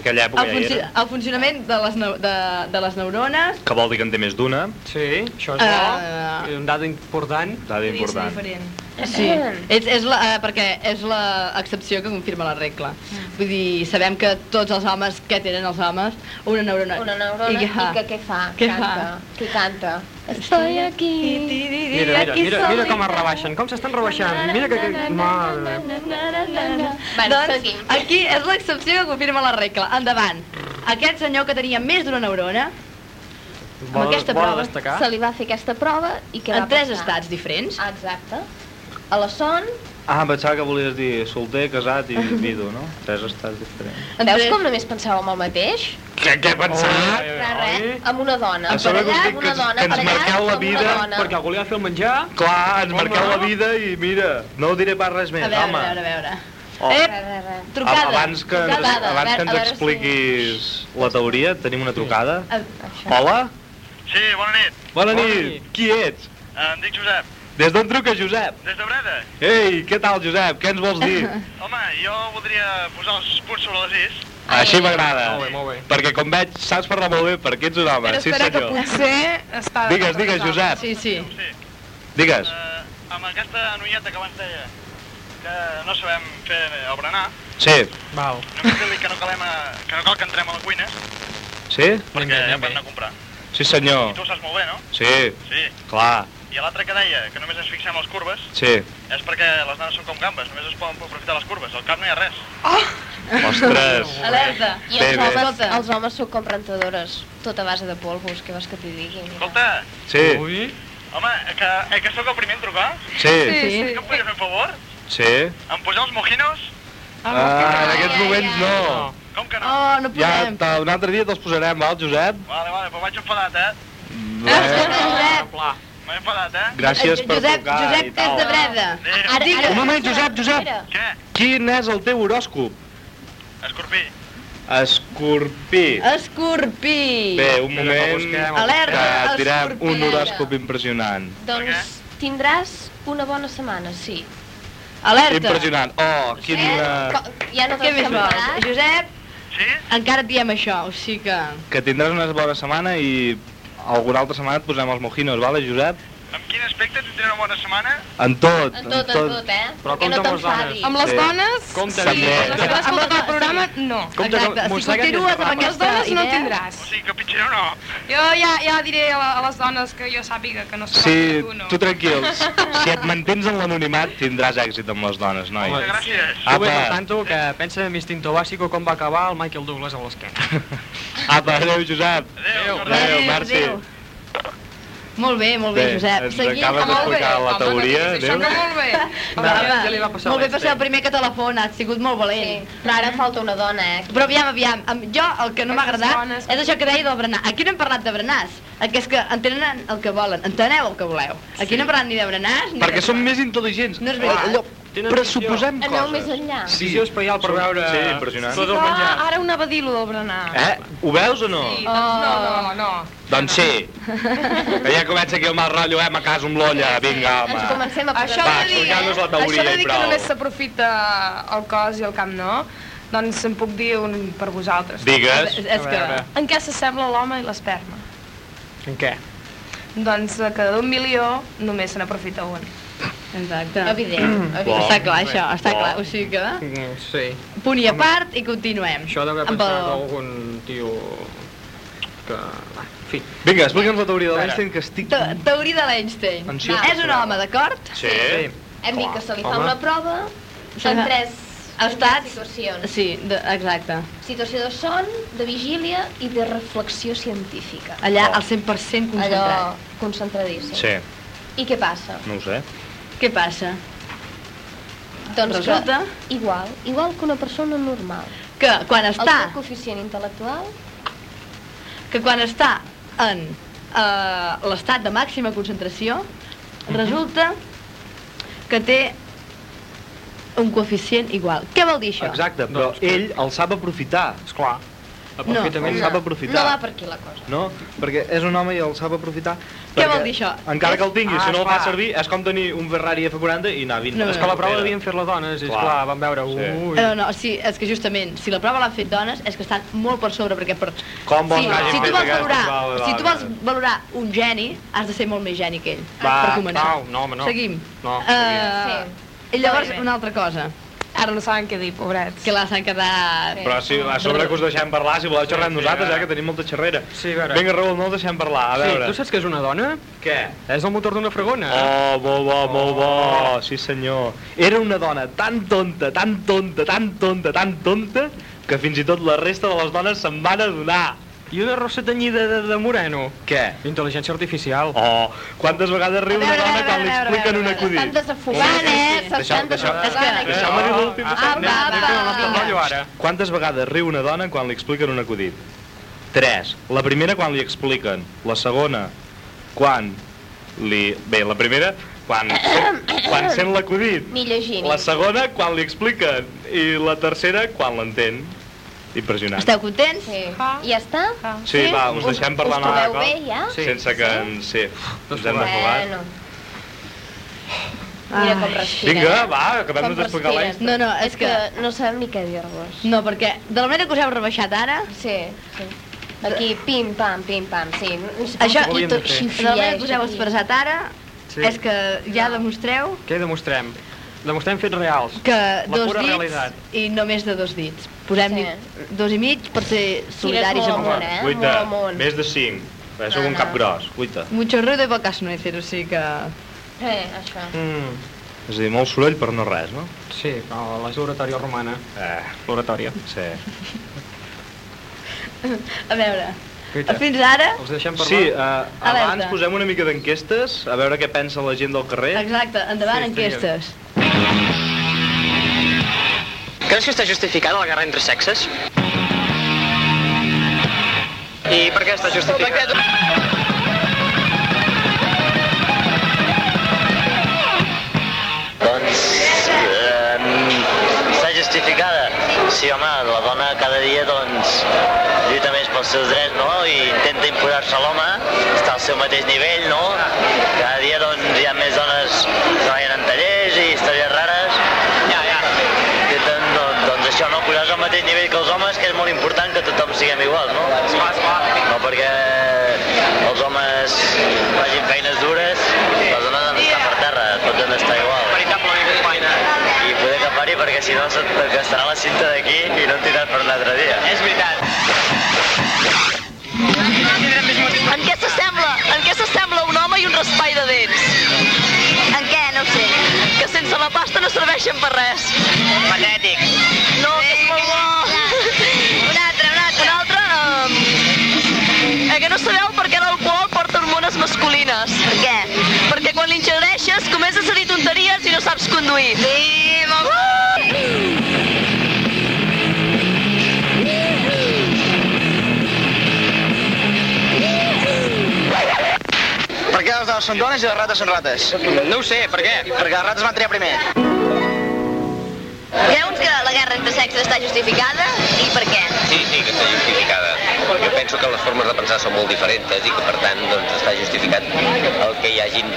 A: Aquella època
C: el,
A: ja
C: funci
A: era.
C: el funcionament de les, de, de les neurones
A: Que vol dir que en té més d'una.
B: Sí, això és bo.
C: Eh,
B: És un dado important.
A: Dada important.
F: diferent.
C: Sí, [CLEARS THROAT] és, és la, eh, perquè és l'excepció que confirma la regla. Vull dir, sabem que tots els homes, què tenen els homes? Una neurona.
D: Una neurona i,
C: què
D: que què fa?
C: Què
D: canta.
C: fa?
D: Què canta? Estoy aquí.
B: Mira, mira, mira, mira com es rebaixen, com s'estan rebaixant. Mira que... que... Mare.
D: Bueno,
C: doncs,
D: seguim.
C: aquí és l'excepció que confirma la regla. Endavant. Aquest senyor que tenia més d'una neurona,
B: Vol,
C: aquesta
B: vol
C: prova
B: destacar?
D: Se li va fer aquesta prova i què va
C: en tres
D: passar?
C: estats diferents,
D: Exacte. A la son,
A: Ah, em pensava que volies dir solter, casat i [LAUGHS] vidu, no? Tres estats diferents.
C: en
D: veus com només pensàvem el mateix?
A: Què, què pensava?
D: Res, res, amb una dona.
A: A sobre que que
D: una dona,
A: que ens marqueu la vida.
B: Perquè algú li va fer el menjar.
A: Clar, ens
B: Home.
A: marqueu la vida i mira, no diré pas res més,
C: A veure,
A: home.
C: a veure, a veure.
A: Oh.
D: Res.
C: trucada.
A: Abans que,
D: Trucada,
A: abans
D: veure-
A: que
D: a
A: ens expliquis la teoria, tenim una trucada.
C: A-
A: Hola?
G: Sí, bona nit.
A: Bona
B: Bona
A: nit.
B: nit.
A: Qui ets?
G: Em dic Josep,
A: Des d'on truca, Josep?
G: des de Breda.
A: Ei, què tal, Josep? Què ens vols dir? [LAUGHS]
G: Home, jo voldria posar els punts sobre les is.
A: Així m'agrada.
B: Molt bé, molt bé.
A: Perquè com veig, saps parlar molt bé perquè ets un home.
F: Però
A: sí,
F: espera que
A: senyor.
F: potser està...
A: Digues, digues, Josep.
C: Sí, sí.
G: Sí.
A: Digues.
G: Uh, amb aquesta noieta que abans deia que no sabem fer el berenar,
A: Sí.
B: Val.
G: només dir-li que no, calem a, que no cal que entrem a la cuina,
A: Sí?
G: perquè ja
B: ben
G: poden
B: bé.
G: anar a comprar.
A: Sí, senyor.
G: I tu ho saps molt bé, no?
A: Sí,
G: Sí.
A: clar.
G: I l'altre que deia que només ens fixem les curves
A: Sí.
G: és perquè les dones són com gambes, només es poden aprofitar les curves, al cap no hi ha res.
A: Ostres. [LAUGHS]
C: Alerta.
D: I
A: Bé,
D: els
A: bé.
D: homes,
C: Escolta.
D: els homes són com rentadores, tot a base de polvos, què vols que t'hi digui?
G: Escolta,
A: Sí,
B: Ui.
G: home, que, eh, que sóc el primer en trucar?
A: sí,
C: Sí.
G: Que em podria fer un favor?
A: sí.
G: Em posar els mojinos?
A: Ah, en aquests moments
D: ai.
A: no.
G: Com que no?
C: Oh, no
A: Ja,
C: podem.
A: ta- un altre dia te'ls posarem, val, Josep?
G: Vale, vale, però vaig enfadat, eh?
A: Bé.
C: Josep,
B: Pla.
G: M'he enfadat, eh?
A: Gràcies per
C: Josep,
A: trucar
C: Josep,
A: i
C: que és
A: tal.
C: de Breda.
G: Adéu.
D: Ara, ara,
A: Un moment, Josep, Josep.
G: Què?
A: Quin és el teu horòscop?
G: Escorpí.
A: Escorpí.
C: Escorpí.
A: Bé, un moment.
C: Alerta,
A: que et direm
C: escorpí.
A: un horòscop impressionant.
D: doncs tindràs una bona setmana, sí.
C: Alerta.
A: Impressionant. Oh, quin...
D: Eh?
A: eh,
D: Ja no
C: Què més vols? Josep,
G: Sí?
C: encara et diem això, o sigui que...
A: Que tindràs una bona setmana i alguna altra setmana et posem els mojinos, vale, Josep?
G: En quin aspecte tindré una bona setmana?
A: En tot.
D: En tot, en tot, eh?
B: Però
D: que no
B: compte amb les dones.
D: t'enfadis.
F: Amb les
A: Sí.
B: Compte,
F: sí.
A: també.
F: Les
C: Amb les
F: escolten el programa, no.
B: Compte
C: Exacte,
B: que
C: si continues amb
F: Amb les dones no
C: idea...
F: tindràs.
G: O sigui, que pitjor no.
F: Jo ja, ja diré a, a les dones que jo sàpiga que no s'ho
A: Sí,
F: tu no.
A: tu tranquils. [LAUGHS] Si et mantens en l'anonimat tindràs èxit amb les dones, noi.
B: Home,
G: Moltes gràcies.
B: Tu
A: Apa.
B: al tanto que pensa en instinto bàsico com va acabar el Michael Douglas a l'esquena.
A: Apa, adéu, Josep.
G: Adéu.
A: Adéu,
C: Adéu,
A: merci.
C: adéu. Molt bé, molt bé,
A: Bé,
C: Josep.
A: ens
C: Seguim.
A: acabes d'explicar la
F: Home,
A: teoria. Adéu.
F: que molt bé.
C: Home,
B: Ja li va passar
C: molt bé per ser el primer que telefona, has sigut molt
D: Sí,
C: valent.
D: però ara falta una dona, eh?
C: Però aviam, aviam, am- jo el que no m'ha agradat
F: dones-
C: és això que deia del berenar. Aquí no hem parlat de berenars, que és que entenen el que volen, enteneu el que voleu. Aquí no hem parlat ni de berenars ni
A: Perquè
C: de...
A: som més intel·ligents.
C: No és veritat.
A: Allò,
B: Tenen
A: pressuposem
D: Aneu més
A: coses.
D: enllà.
A: Sí.
B: Visió espaial per veure
A: Sí, impressionant.
B: tot el
F: Ah,
B: menjar.
F: ara ho anava a dir, lo del berenar.
A: Eh? Ho veus o no?
F: Sí, doncs no, no, no.
A: Doncs sí. Que ja comença aquí el mal rotllo, eh? Me caso amb l'olla, vinga,
D: Ens
A: home.
D: comencem a posar...
F: Això
A: Va,
F: de dir,
A: explica'ns la teoria
F: això de
A: i
F: dir que
A: prou.
F: només s'aprofita el cos i el camp no, doncs en puc dir un per vosaltres.
A: Digues.
C: És, és
B: A
C: que...
F: En què s'assembla l'home i l'esperma?
B: En què?
F: Doncs de cada un milió només se n'aprofita un.
C: Exacte.
D: Evident,
A: Bo.
D: evident.
C: Està clar, això, està clar. O sigui que...
B: Mm, Sí.
C: Punt i a part i continuem.
B: Això deu haver pensat
C: el-
B: algun tio que... Va, fi.
A: Vinga, explica'ns la teoria de l'Einstein, que estic...
C: Te- Teoria de l'Einstein. És un home, d'acord?
A: Sí.
D: Hem dit que se li fa
B: Home.
D: una prova en tres,
C: Estats.
D: situacions.
C: Sí, de, exacte.
D: Situació de son, de vigília i de reflexió científica.
C: Allà
A: Oh.
C: al 100% concentrat.
D: Allò concentradíssim.
A: Sí.
D: I què passa?
A: No ho sé.
C: Què passa?
D: Doncs
C: Resulta
D: que igual, igual que una persona normal.
C: que quan
D: El
C: està,
D: teu coeficient intel·lectual
C: que quan està en eh, l'estat de màxima concentració, resulta que té un coeficient igual. Què vol dir això?
A: Exacte, però
B: Doncs-
A: ell el sap aprofitar.
B: Esclar. Aprofitament.
A: El sap aprofitar.
D: no va per aquí la cosa.
A: No? Perquè és un home i el sap aprofitar.
C: Què vol dir això?
A: Encara que el tingui,
B: Ah,
A: si no el fa
B: esclar.
A: servir, és com tenir un Ferrari F40 i anar 20
C: No,
B: És que la prova devien fer les dones, i
A: Clar.
B: van veure,
A: Sí.
B: ui...
C: No, no, sí, és que justament, si la prova l'han fet dones, és que estan molt per sobre, perquè per...
A: Com vols
C: si,
A: hagin
C: si tu
A: fet
C: vols valorar, si tu vols valorar un geni, has de ser molt més geni que ell,
B: Va,
C: per començar.
B: Pau, no, home, no.
C: Seguim.
B: No,
C: Eh, I llavors,
F: Molt bé.
C: una altra cosa,
F: Ara no saben què dir, pobrets.
C: que la s'han quedat...
D: Sí.
A: Però si a sobre que us deixem parlar, si voleu xerrar amb nosaltres, eh, que tenim molta xerrera.
B: Sí, a veure.
A: Vinga, Raül, no el deixem parlar, a
B: Sí,
A: veure.
B: tu saps que és una dona?
A: Què?
B: És el motor d'una fregona.
A: Oh, molt bo, molt bo, sí senyor. Era una dona tan tonta, tan tonta, tan tonta, tan tonta, que fins i tot la resta de les dones se'n van adonar.
B: I una rossa tenyida de, de moreno.
A: Què?
B: Intel·ligència artificial.
A: Oh, quantes vegades riu una dona quan li expliquen un acudit?
D: Estan desafogant, eh? S'estan desafogant.
A: Deixeu-me dir l'últim.
C: Apa.
A: Quantes vegades riu una dona quan li expliquen un acudit? Tres. La primera quan li expliquen. La segona quan li... Bé, la primera quan, [COUGHS] quan sent l'acudit.
D: Ni.
A: La segona quan li expliquen. I la tercera quan l'entén. Impressionant.
C: Esteu contents?
D: Sí.
F: Ah.
D: I ja està?
F: Ah.
A: Sí, va, us deixem parlar
D: us
A: una
D: trobeu
A: altra
D: bé,
A: cosa.
D: ja?
B: Sí.
A: Sense que ens... Sí, ens hem desfogat.
D: Bueno. Mira com
C: Ai.
D: respirem.
A: Vinga, va, acabem d'explicar la.
C: No, no, és
D: És que no sabem ni què dir-vos.
C: No, perquè de la manera que us heu rebaixat ara,
D: Sí, sí. Aquí, pim, pam, pim, pam, sí.
C: Això-
B: de fer.
C: de la manera que us heu expressat ara,
B: Sí.
C: és que ja demostreu
B: Què demostrem? Demostrem fets reals.
C: que
B: La
C: dos dits
B: realitat.
C: i no més de dos dits. Posem-hi
D: Sí.
C: dos i mig per ser solidaris amb el
D: eh?
A: Guaita,
D: Molt amunt.
A: més de cinc. Bé, sou
D: No,
A: un
D: no.
A: cap gros, guaita.
C: Mucho ruido y pocas nueces, o sigui que...
D: Eh, això.
B: Mm,
A: És a dir, molt soroll per no res, no?
B: sí, però és l'oratòria romana.
A: Eh,
B: L'oratòria.
A: sí.
C: A veure,
B: Guaita,
C: fins ara...
B: els deixem parlar?
A: Sí, uh, abans posem una mica d'enquestes, a veure què pensa la gent del carrer.
C: Exacte, endavant
B: Sí,
C: enquestes.
H: Creus que està justificada la guerra entre sexes? I per què està justificada?
I: Doncs eh, està justificada. Sí, home, la dona cada dia doncs pels seus drets, no? I intenta imposar-se l'home, està al seu mateix nivell, no? Cada dia doncs hi ha més dones que treballen en tallers i històries rares. Ja, ja. Intenten, doncs, doncs això, no? Posar-se al mateix nivell que els homes, que és molt important que tothom siguem iguals, no? No perquè els homes facin feines dures, les dones han d'estar per terra, tots han d'estar igual.
H: Veritablement companya.
I: I poder agafar-hi perquè si no se't gastarà la cinta d'aquí i no en tindràs per un altre dia.
H: És veritat.
J: En què s'assembla? En què s'assembla un home i un raspall de dents? En què? No ho sé. Que sense la pasta no serveixen per res.
H: Patètic.
J: No, que és molt bo. Un altre, un altre. Un altre, um... eh, que no sabeu per què l'alcohol porta hormones masculines. Per què? Perquè quan l'ingereixes comences a dir tonteries i no saps conduir. Sí, molt bo.
H: Per les dones són dones i les rates són rates? No ho sé, per què? Perquè les rates van triar primer.
J: Creus que la guerra entre sexes està justificada? I per què?
K: Sí, sí, que està justificada. Jo penso que les formes de pensar són molt diferents i que, per tant, doncs, està justificat el que hi hagin,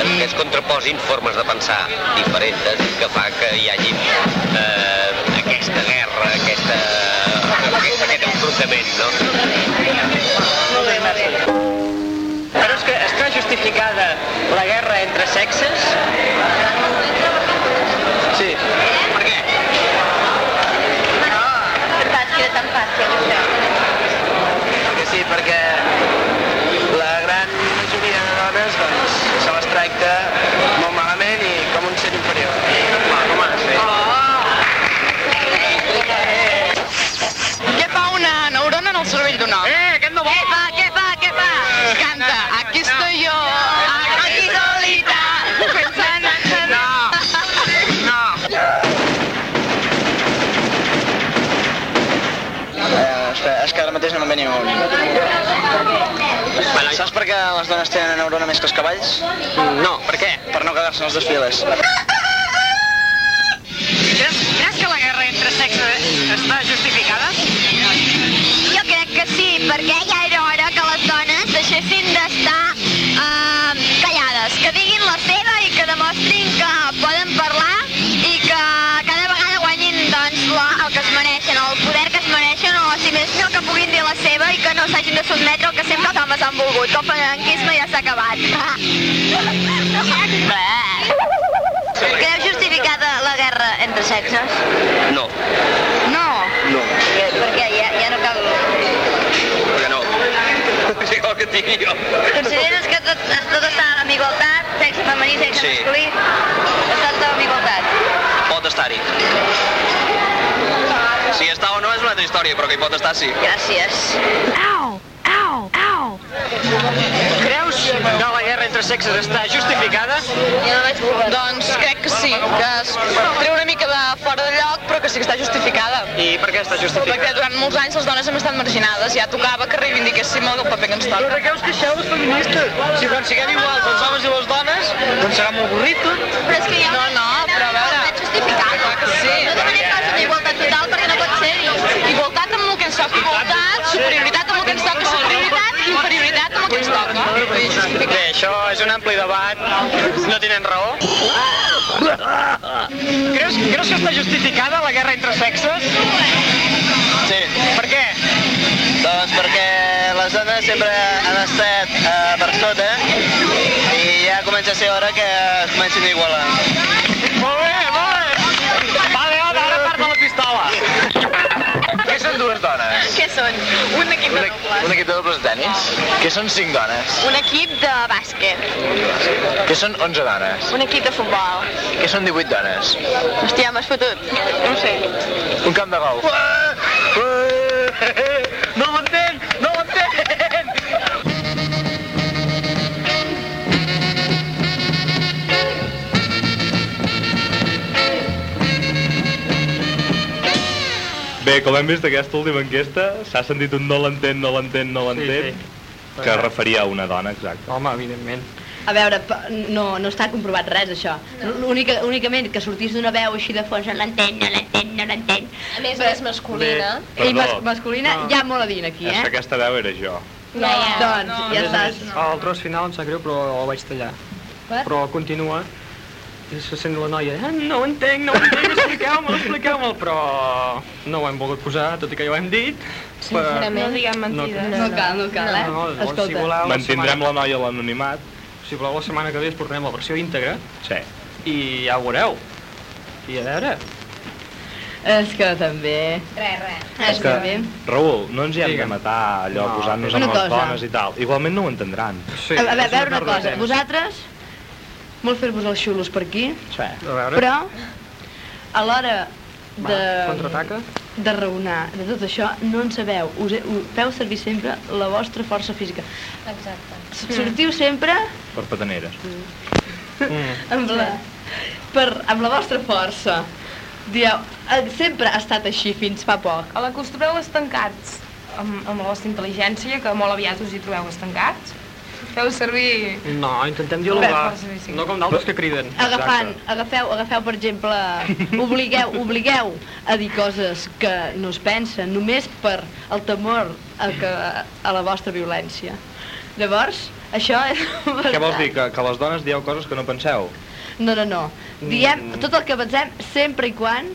K: el que es contraposin formes de pensar diferents que fa que hi hagi eh, aquesta guerra, aquesta, aquest, aquest enfrontament, no?
H: Molt bé, merci. Justificada la guerra entre sexes? Sí. Per què?
J: Tan fàcil, tan fàcil, això. Neurona
L: més que els cavalls?
M: No, per què?
L: Per no quedar-se en els desfiles.
M: Creus, creus que la guerra entre sexes està justificada?
J: Jo crec que sí, perquè ja era hora que les dones deixessin d'estar uh, callades, que diguin la seva i que demostrin que poden parlar i que cada vegada guanyin doncs, la, el que es mereixen, el poder que es mereixen, o si més no, que puguin dir la seva i que no s'hagin de sotmetre els homes han volgut, que el franquisme ja s'ha acabat. Creu justificada la guerra entre sexes?
K: No,
J: No.
K: no,
J: Per què? [LAUGHS] Ja, ja no cal...
K: perquè no. És igual que et digui jo.
J: Consideres que tot, tot està en igualtat, sexe femení, sexe
K: Sí.
J: masculí? Està tot en igualtat.
K: Pot estar-hi. Si està o no és una altra història, però que hi pot estar, sí.
J: Gràcies. Au! Au! Au!
M: Creus que la guerra entre sexes està justificada?
J: Jo no vaig poder.
N: Doncs crec que sí, que es treu una mica de fora de lloc, però que sí que està justificada.
M: I per què està justificada?
N: Perquè durant molts anys les dones hem estat marginades, ja tocava que reivindiquéssim el paper que ens toca.
M: Però de què us queixeu, les feministes? Si quan siguem iguals els homes i les dones, doncs serà molt avorrit tot.
J: Però és que ja
N: No, no, però a veure...
J: No justificat.
N: Clar que sí.
J: No demanem pas una igualtat total perquè no pot ser.
N: Igualtat amb el que ens toca igualtat, superioritat amb el que ens toca superioritat, i inferioritat amb el que ens toca. Vull.
M: Bé, això és un ampli debat. No tenen raó. Creus, creus que està justificada la guerra entre sexes?
L: Sí.
M: Per què?
L: Doncs perquè les dones sempre han estat eh, per sota i ja comença a ser hora que es comencin a igualar.
M: Molt bé, molt bé. Vale, home, ara aparta la pistola.
O: Què són dues dones?
N: Són? Un equip de
O: Un, equi- un equip de dobles de tenis? Què són cinc dones?
N: Un equip de bàsquet.
O: Què són 11 dones?
N: Un equip de futbol.
O: Què són 18 dones?
N: Hòstia, m'has fotut. No sé.
O: Un camp de golf.
M: No
A: Bé, com hem vist aquesta última enquesta, s'ha sentit un no l'entén, no l'entén, no l'entén,
B: sí.
A: que es referia a una dona, exacte.
B: Home, evidentment.
C: A veure, no, no està comprovat res, això. Única, únicament que sortís d'una veu així de fons, no l'entén, no l'entén, no l'entén.
D: A més, és masculina.
C: I mas masculina,
B: No.
C: hi ha molt a dir aquí,
A: És que
C: eh?
A: aquesta veu era jo.
D: No, ja.
C: Doncs,
D: no,
C: ja
B: a
C: estàs.
B: més, El tros final em sap greu, però el vaig tallar.
D: Per?
B: Però continua i se sent la noia, ah, no ho entenc, no ho entenc, [LAUGHS] expliqueu-me'l, expliqueu-me'l, però no ho hem volgut posar, tot i que ja ho hem dit.
F: Sincerament. No diguem mentides.
C: No cal, no cal, eh?
B: No, llavors, si
C: Escolta.
B: voleu, la
A: Mantindrem
B: setmana,
A: la noia a l'anonimat.
B: si voleu la setmana que ve es portarem la versió íntegra
A: Sí.
B: i ja ho veureu. I a veure,
C: És que també...
D: Res, res.
C: És
A: És
C: que
A: que,
C: també...
A: Raül, no ens hi hem de matar allò
B: No,
A: posant-nos amb les dones i tal. Igualment no ho entendran.
B: sí,
C: A, a veure, una cosa, vosaltres molt fer-vos els xulos per aquí,
A: Sí.
B: A veure,
C: però a l'hora de,
B: contraataca.
C: de raonar de tot això, no en sabeu, us, us feu servir sempre la vostra força física.
D: Exacte.
C: Sortiu sempre
A: Per pataneres.
B: Mm.
C: amb la, per, amb la vostra força. Dieu, "Eh, sempre ha estat així fins fa poc.
F: A l'acostumeu estancats amb, amb la vostra intel·ligència, que molt aviat us hi trobeu estancats. Feu servir...
B: No, intentem dialogar,
F: Bé, sí, sí.
B: no com d'altres que criden.
C: Agafant, agafeu, agafeu, per exemple, obligueu, obligueu a dir coses que no es pensen, només per el temor a, que, a la vostra violència. Llavors, això és... [LAUGHS]
A: Què vols dir? Que, que les dones dieu coses que no penseu?
C: No, no, no. Diem tot el que pensem sempre i quan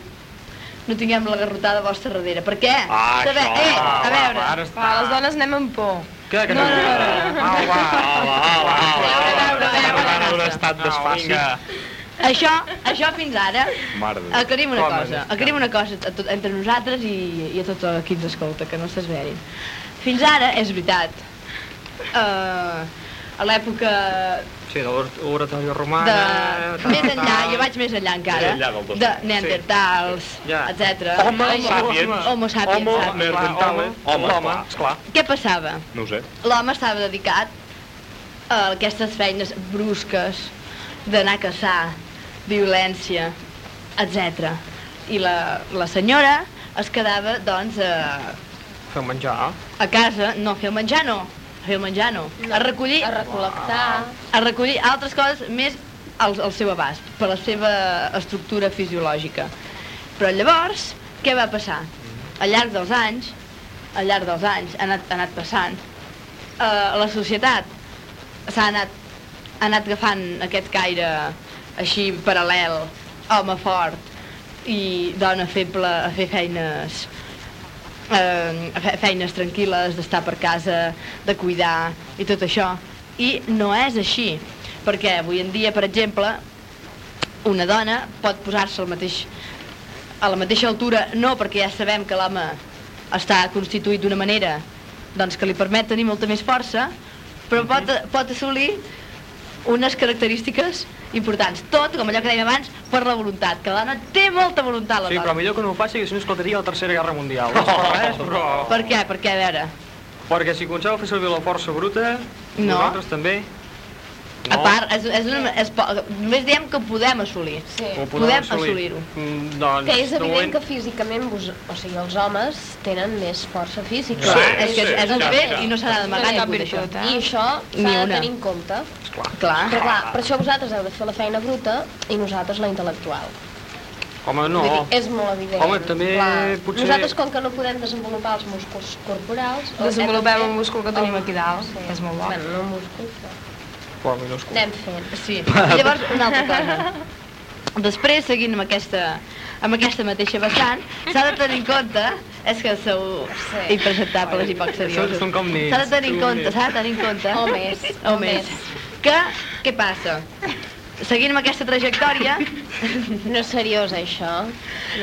C: no tinguem la garrotada vostra darrere. Per què?
A: Ah,
C: Saber,
A: això,
C: eh,
A: va,
C: a
A: va,
C: veure.
B: va, ara
F: Va, les dones anem amb por.
B: Que no?
F: No, no, no.
B: Au, va, au, au, au,
A: un estat
B: au,
A: desfàcil.
C: Això, això fins ara,
A: Mare
C: aclarim una
B: Com
C: cosa, aclarim una cosa a tot, entre nosaltres i, i a tot el qui ens escolta, que no s'esverin. Fins ara, és veritat, uh, a l'època
B: Sí, de l'or- l'oratòria romà...
C: de...
B: tal,
C: més enllà,
B: tal.
C: jo vaig més enllà encara,
A: Més enllà del dos
C: de neandertals,
B: Ja.
C: etc.
A: Homo sapiens.
C: Homo sapiens.
B: Homo,
C: sapiens.
B: neandertales,
A: Home,
B: home,
A: clar.
B: esclar.
C: Què passava?
A: No ho sé.
C: L'home estava dedicat a aquestes feines brusques d'anar a caçar, violència, etc. I la, la senyora es quedava, doncs, a,
B: Feu menjar.
C: a casa, no, fer menjar no, a fer el menjar no, a recollir...
D: A recol·lectar.
C: A recollir altres coses més al, al seu abast, per la seva estructura fisiològica. Però llavors, què va passar? Al llarg dels anys, al llarg dels anys, ha anat, ha anat passant, eh, la societat s'ha anat, ha anat agafant aquest caire així paral·lel, home fort i dona feble a fer feines eh, fe- feines tranquil·les, d'estar per casa, de cuidar i tot això. I no és així, perquè avui en dia, per exemple, una dona pot posar-se al mateix, a la mateixa altura, no perquè ja sabem que l'home està constituït d'una manera doncs, que li permet tenir molta més força, però pot, pot assolir unes característiques importants. Tot, com allò que dèiem abans, per la voluntat, que la dona té molta voluntat, la
B: Sí,
C: dona.
B: però millor que no ho faci, que si no esclataria la Tercera Guerra Mundial. No per res, però...
C: Per què? Per què? A veure...
B: Perquè si comenceu a fer servir la força bruta,
C: No.
B: nosaltres també...
C: A part, és, és una, és, només diem que podem assolir.
D: Sí.
B: Ho
C: Podem assolir-ho.
B: Mm, doncs,
D: Que és
B: de
D: evident
B: moment-
D: que físicament, vos, o sigui, els homes tenen més força física.
C: Clar, és que és, és un fet i no s'ha d'amagar
D: No
C: ningú d'això.
D: eh? I això
C: Ni
D: s'ha de tenir en compte.
C: Clar.
D: Però clar, per això vosaltres heu de fer la feina bruta i nosaltres la intel·lectual.
B: Home, no.
D: Dir, és molt evident.
B: Home, també
D: Clar.
B: potser-
D: Nosaltres, com que no podem desenvolupar els músculs corporals...
F: Desenvolupem el múscul que tenim aquí dalt,
D: Sí.
F: que és molt bo.
D: Bueno, no múscul, però
B: Però minúscul.
D: anem fent.
C: Sí. [LAUGHS] I llavors, una altra cosa. Després, seguint amb aquesta, amb aquesta mateixa vessant, s'ha de tenir en compte, és que sou impresentables i poc seriosos,
B: Són com nens.
C: s'ha de tenir en compte, s'ha de tenir en compte...
D: O més,
C: O
D: o
C: més.
D: més.
C: Que, què passa? Seguint amb aquesta trajectòria...
D: No és seriós, això.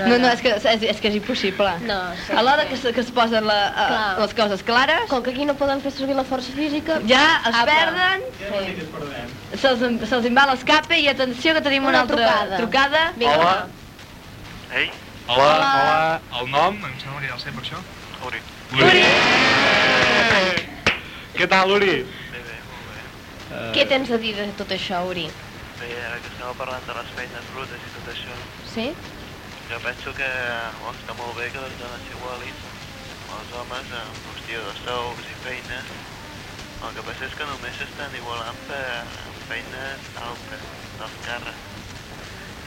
C: No, no, és que és, és, que és impossible.
D: No, sí,
C: a l'hora
D: sí.
C: que, se- que es posen la, a, les coses clares...
D: Com que aquí no poden fer servir la força física...
C: Ja es
D: apa.
C: perden,
D: Sí.
C: se'ls en va l'escape i atenció que tenim una,
D: Una
C: altra
D: trucada.
C: trucada.
D: Vinga,
A: Hola.
G: Ei,
A: Hola.
G: Hola. El nom, em sembla que ja el sé per això. Uri.
A: Uri! Què tal, Uri?
G: Bé, bé, molt bé.
A: Eh,
D: Què tens a dir de tot això, Uri?
G: Bé, ara que esteu parlant de les feines brutes i tot això,
D: Sí?
G: jo penso que oh, està molt bé que les dones s'igualin els homes en qüestió de sous i feines. El que passa és que només s'estan igualant per feines altes, dels càrrecs.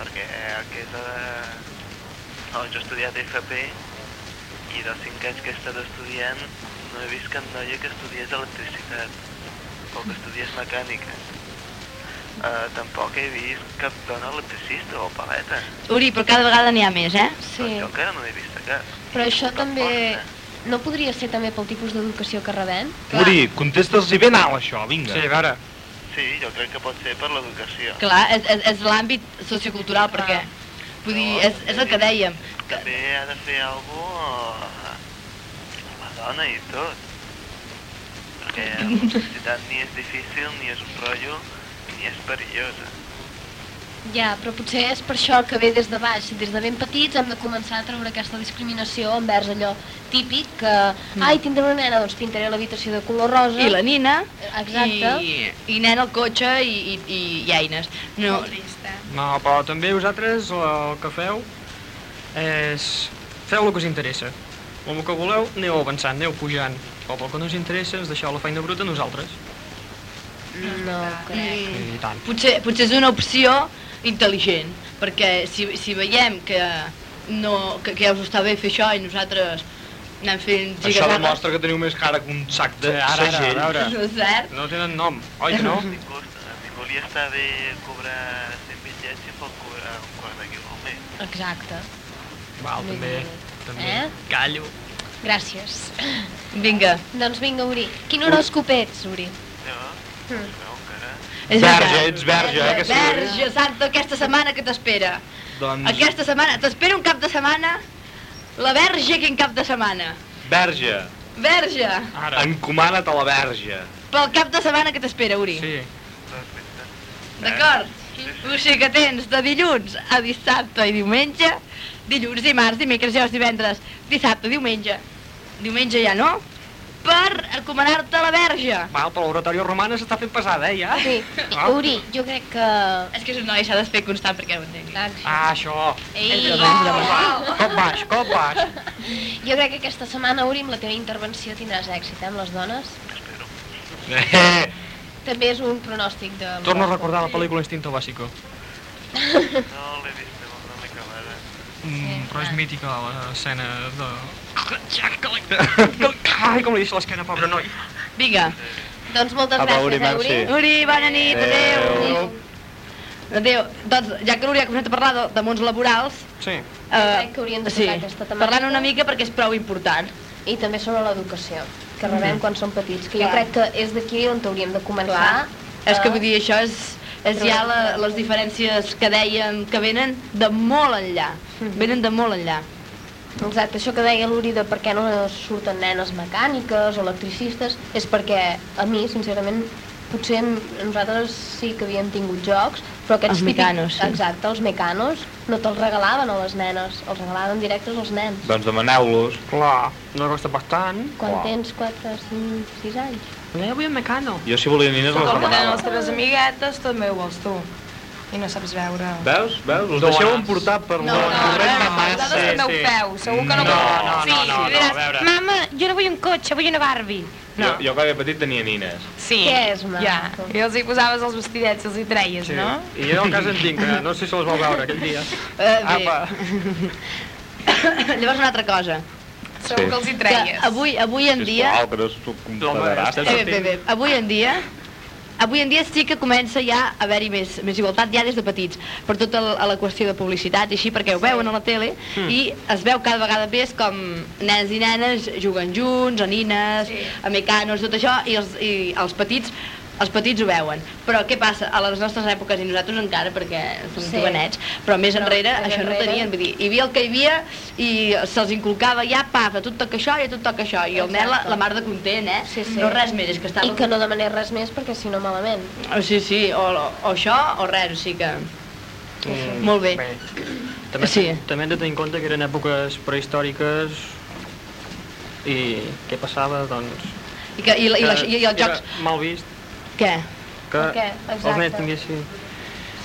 G: Perquè aquest... Eh, oh, jo he estudiat FP i dels 5 anys que he estat estudiant no he vist cap noia que estudiés electricitat o que estudiés mecànica. Uh, tampoc he vist cap dona electricista o paleta.
C: Uri, però cada vegada n'hi ha més, eh?
D: Sí.
G: Jo encara no he vist cap.
D: Però això també... No podria ser també pel tipus d'educació que rebem?
A: Uri, contesta'ls-hi ben alt, això, vinga.
B: Sí, a veure.
G: Sí, jo crec que pot ser per l'educació.
C: Clar, és, és, és l'àmbit sociocultural, perquè... Vull dir, és, és el que dèiem.
G: També ha de fer alguna cosa la dona i tot. Perquè la [LAUGHS] societat ni és difícil, ni és un rotllo, és perillosa.
D: Ja, però potser és per això que ve des de baix. Des de ben petits hem de començar a treure aquesta discriminació envers allò típic que, ai, tindré una nena, doncs pintaré l'habitació de color rosa.
C: I la nina,
D: Exacte.
C: i, i nena al cotxe i, i, i, i eines. No,
B: No, però també vosaltres el que feu és... Feu el que us interessa. El que voleu, aneu avançant, aneu pujant. Però pel que no us interessa és deixar la feina bruta a nosaltres.
D: No crec.
B: I tant.
C: potser, potser és una opció intel·ligent, perquè si, si veiem que, no, que, que ja us està bé fer això i nosaltres anem fent
A: Això
C: gigasarres...
A: demostra que teniu més cara que un sac de
B: Sí, ara, ara,
A: segell.
B: a veure.
C: No és cert?
B: No tenen nom, oi que no?
G: Ningú, a ningú li està bé cobrar 100 bitllets si pot cobrar un quart de quilo.
D: Exacte.
B: Val, també. també.
D: Eh?
B: Callo.
D: Gràcies. [LAUGHS]
C: Vinga.
D: Doncs vinga, Uri. Quin horòscop ets, Uri?
G: Jo,
D: Mm.
C: És
A: Verge, ets verge, eh, que sí?
C: Verge, santo, aquesta setmana que t'espera.
A: Doncs,
C: Aquesta setmana, t'espera un cap de setmana, la verge quin cap de setmana.
A: verge,
C: Verge,
B: Ara.
A: encomana't a la verge.
C: pel cap de setmana que t'espera, Uri.
B: Sí.
C: D'acord? O sigui que tens de dilluns a dissabte i diumenge, dilluns, dimarts, dimecres, dijous, divendres, dissabte, diumenge, diumenge ja no, per encomanar-te a la verge.
B: Val, però l'oratòria romana s'està fent pesada, eh, ja?
D: Sí.
B: Ah.
D: Uri, jo crec que...
C: És que és un noi, s'ha de fer constant perquè ho entengui.
B: Ah, això.
D: Ei,
B: Cop baix, cop baix.
D: Jo crec que aquesta setmana, Uri, amb la teva intervenció tindràs èxit, eh, amb les dones. També és un pronòstic de...
B: Torno a recordar la pel·lícula Instinto Básico. [LAUGHS]
G: No l'he vist, llavors no l'he acabada.
B: Mm, però és mítica l'escena de... Ai, com li deixa l'esquena, pobre noi.
C: Vinga.
D: Doncs moltes
C: Apa,
D: gràcies,
C: Uri,
D: eh,
C: merci.
D: Uri?
C: Uri, bona nit, adéu.
D: Adéu.
C: Adéu. Doncs, ja que l'Uri ha començat a parlar de, de mons laborals,
B: sí.
D: crec que hauríem de
C: sí,
D: tocar aquesta temàtica.
C: parlant una mica perquè és prou important.
D: I també sobre l'educació, que rebem
C: Mhm.
D: quan som petits, que jo
C: Clar.
D: crec que és d'aquí on hauríem de començar.
C: Clar. És que
D: a-
C: vull dir, això és, és ja la, les diferències que dèiem que venen de molt enllà. Venen de molt enllà.
D: Exacte, això que deia l'Uri de per què no surten nenes mecàniques o electricistes, és perquè a mi, sincerament, potser nosaltres sí que havíem tingut jocs, però aquests
C: Els mecanos, sí.
D: Exacte, els mecanos no te'ls regalaven a les nenes, els regalaven directes als nens.
A: Doncs demaneu-los.
B: Clar, no costa bastant.
D: Quan tens 4, 5, 6 anys.
B: Eh, vull un mecano.
A: Jo si volia nines les demanava.
F: les teves amiguetes, també ho vols tu. I no saps veure.
A: Veus? Veus? Us deixeu emportar per
F: No,
A: la
F: no,
A: corrent
F: no,
A: massa.
F: vosaltres també ho feu, segur que no...
A: No, no,
F: sí,
A: no, no,
F: i diràs,
A: a veure.
F: Mama, jo no vull un cotxe, vull una Barbie. No.
A: Jo, jo quan era petit tenia nines.
F: Sí.
D: Què és, maco?
F: Ja, i els hi posaves els vestidets i els hi treies, no?
B: I jo en casa en tinc, eh? no sé si les vol veure aquell dia.
C: Eh, bé.
B: Apa. [COUGHS]
C: Llavors una altra cosa.
F: Segur que els hi
C: Que
F: treies.
C: avui, avui en dia...
A: Sisplau, que no sóc un pederasta.
C: Eh, bé, bé, bé. Avui en dia Avui en dia sí que comença ja a haver-hi més, més igualtat ja des de petits, per tota la, a la qüestió de publicitat i així, perquè ho veuen a la tele mm. i es veu cada vegada més com nens i nenes juguen junts, a nines, sí. a mecanos, tot això, i els, i els petits els petits ho veuen, però què passa? A les nostres èpoques, i nosaltres encara, perquè som
D: Sí.
C: jovenets, però més
D: Però
C: enrere
D: més
C: això
D: enrere-
C: no tenien, vull dir, hi havia el que hi havia i se'ls inculcava ja, paf, a tu et toca això i a tu et toca això, i el nen la, la mar de content, eh?
D: Sí, sí.
C: No res més, és que estava...
D: I que no demanés res més perquè si no malament.
C: Oh, sí, sí, o, o això o res, o sigui que...
B: Mm,
C: Molt bé.
B: També,
C: Sí.
B: també hem de tenir en compte que eren èpoques prehistòriques i què passava, doncs...
C: I, que, i, i, la, i, i els
B: era
C: jocs...
B: mal vist
C: Què?
B: que
D: Per què?
B: els
D: Exacte.
B: nens tinguessin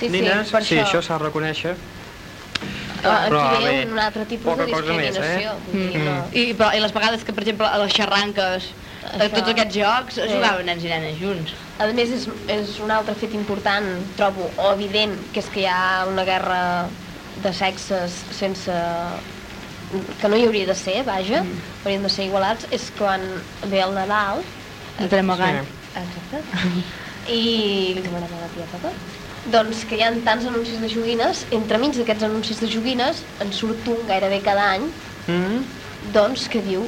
D: Sí, sí,
B: nines,
D: per
B: sí,
D: això.
B: s'ha de reconèixer.
D: Ah,
B: Però,
D: aquí ve un altre tipus
B: poca
D: de
B: cosa més,
D: discriminació.
B: eh?
D: vull dir,
C: Mm.
D: no.
C: I, però, I les vegades que, per exemple, a les xerranques,
D: Això.
C: tots aquests jocs,
D: Sí.
C: jugaven nens i nenes junts.
D: A més, és, és un altre fet important, trobo, o evident, que és que hi ha una guerra de sexes sense... que no hi hauria de ser, vaja, mm. haurien de ser igualats, és quan ve el Nadal...
C: Entrem a gana.
D: Exacte. I li demanarem a la tia Papa. Doncs que hi ha tants anuncis de joguines, entremig d'aquests anuncis de joguines en surt un gairebé cada any,
B: Mm?
D: doncs que diu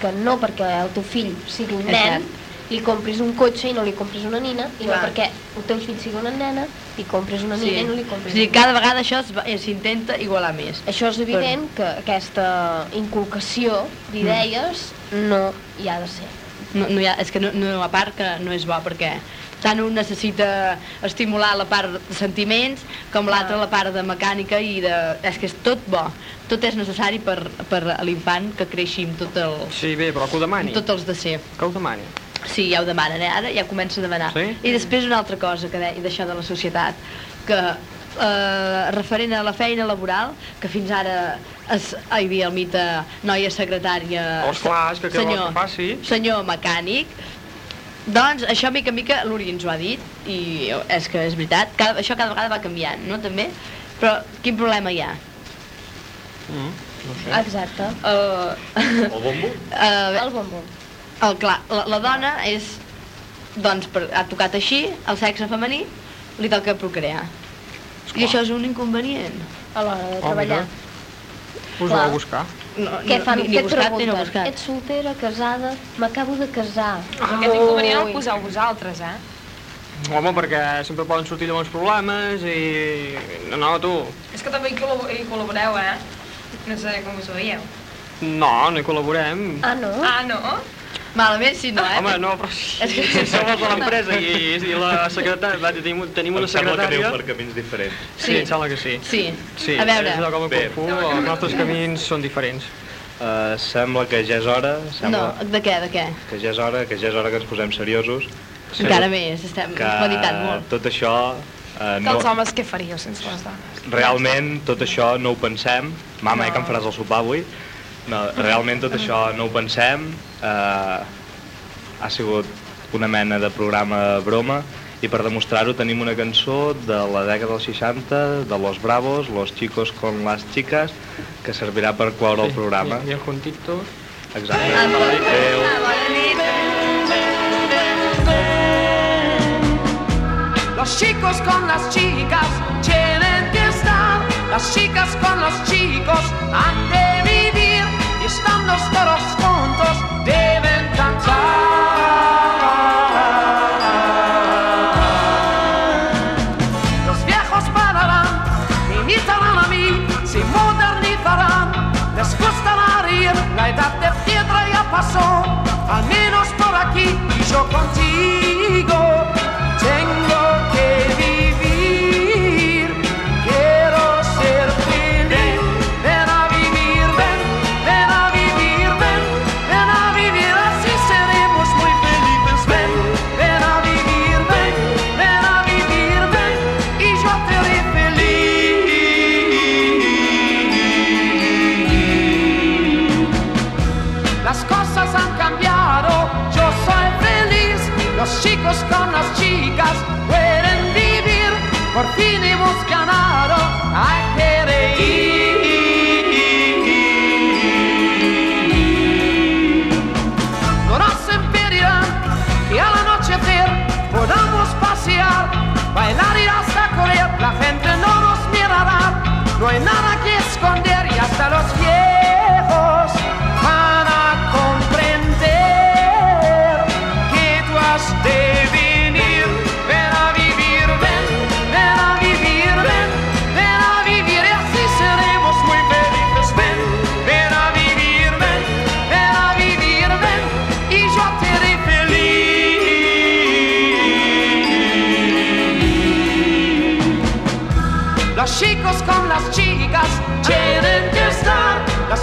D: que no perquè el teu fill sigui un nen li compris un cotxe i no li compris una nina i
C: Clar.
D: no perquè el teu fill sigui una nena li compris una nina i no li
C: O
D: compris
C: sigui, cada vegada això s'intenta igualar més.
D: Això és evident que aquesta inculcació d'idees no hi ha de ser.
C: No, no hi ha, és que no, no, a part que no és bo perquè tant un necessita estimular la part de sentiments com l'altre la part de mecànica i de... és que és tot bo tot és necessari per, per a l'infant que creixi amb tot el,
B: Sí, bé, però que ho demani.
C: tots els de ser
B: Que ho demani.
C: Sí, ja ho demanen, eh? ara ja comença a demanar.
B: Sí?
C: I després una altra cosa que deia d'això de la societat, que eh, referent a la feina laboral, que fins ara es, hi havia el mite noia secretària,
B: Oh, esclar, és que què vol
C: senyor,
B: que faci?
C: senyor mecànic, doncs això mica en mica l'Uri ens ho ha dit i és que és veritat, cada, això cada vegada va canviant, no també? Però quin problema hi ha?
B: Mm, no sé.
D: Exacte.
C: Uh,
A: El bombo?
C: uh, [LAUGHS]
D: El bombo.
C: el, clar, la, la dona és, doncs, per, ha tocat així, el sexe femení, li toca procrear. I això és un inconvenient.
D: A l'hora de
B: Oh,
D: treballar.
B: Us ho
D: Clar.
B: heu de buscar.
C: No,
D: Què fan?
C: Ni, ni
D: Què et
C: buscat ni no
D: pregunten?
C: buscat.
D: Ets soltera, casada? M'acabo de casar.
F: Però aquest inconvenient el poseu vosaltres, eh?
B: Home, perquè sempre poden sortir llavors problemes i... No, no, tu.
F: És que també hi, col·labo hi col·laboreu, eh? No sé com us ho veieu.
B: No, no hi col·laborem.
D: Ah, no?
F: Ah, no?
C: Malament si no, eh?
B: Home, no, però si,
C: És [LAUGHS] que-
B: si som els de l'empresa i, i la secretària... Va, tenim, tenim una
A: Em sembla que
B: secretària...
A: aneu per camins diferents.
B: Sí, em sembla que sí.
C: Sí.
B: Sí,
C: A veure.
B: és com a
A: Bé.
B: Kung Fu, els nostres camins són diferents.
A: Uh, sembla que ja és hora,
C: No,
A: sembla
C: de què, de què?
A: que ja és hora, que ja és hora que ens posem seriosos.
C: Encara més, estem
A: que
C: meditant molt.
A: tot això uh,
F: Que
A: no,
F: els homes què faríeu sense les dones?
A: realment tot això no ho pensem. Mama,
F: No.
A: eh, que em faràs el sopar avui? No, realment tot això no ho pensem. Uh, ha sigut una mena de programa broma i per demostrar-ho tenim una cançó de la dècada dels 60 de Los Bravos, Los Chicos con las Chicas que servirà per cloure el programa
B: I, i el juntito...
A: Exacte. Adéu.
P: Los chicos con las chicas tienen que estar, las chicas con los chicos han de vivir y estando todos juntos deben cantar. Los viejos pararán, imitarán a mí, se modernizarán, les gustará reír, la edad de piedra ya pasó, al menos por aquí y yo contigo.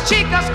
P: chicas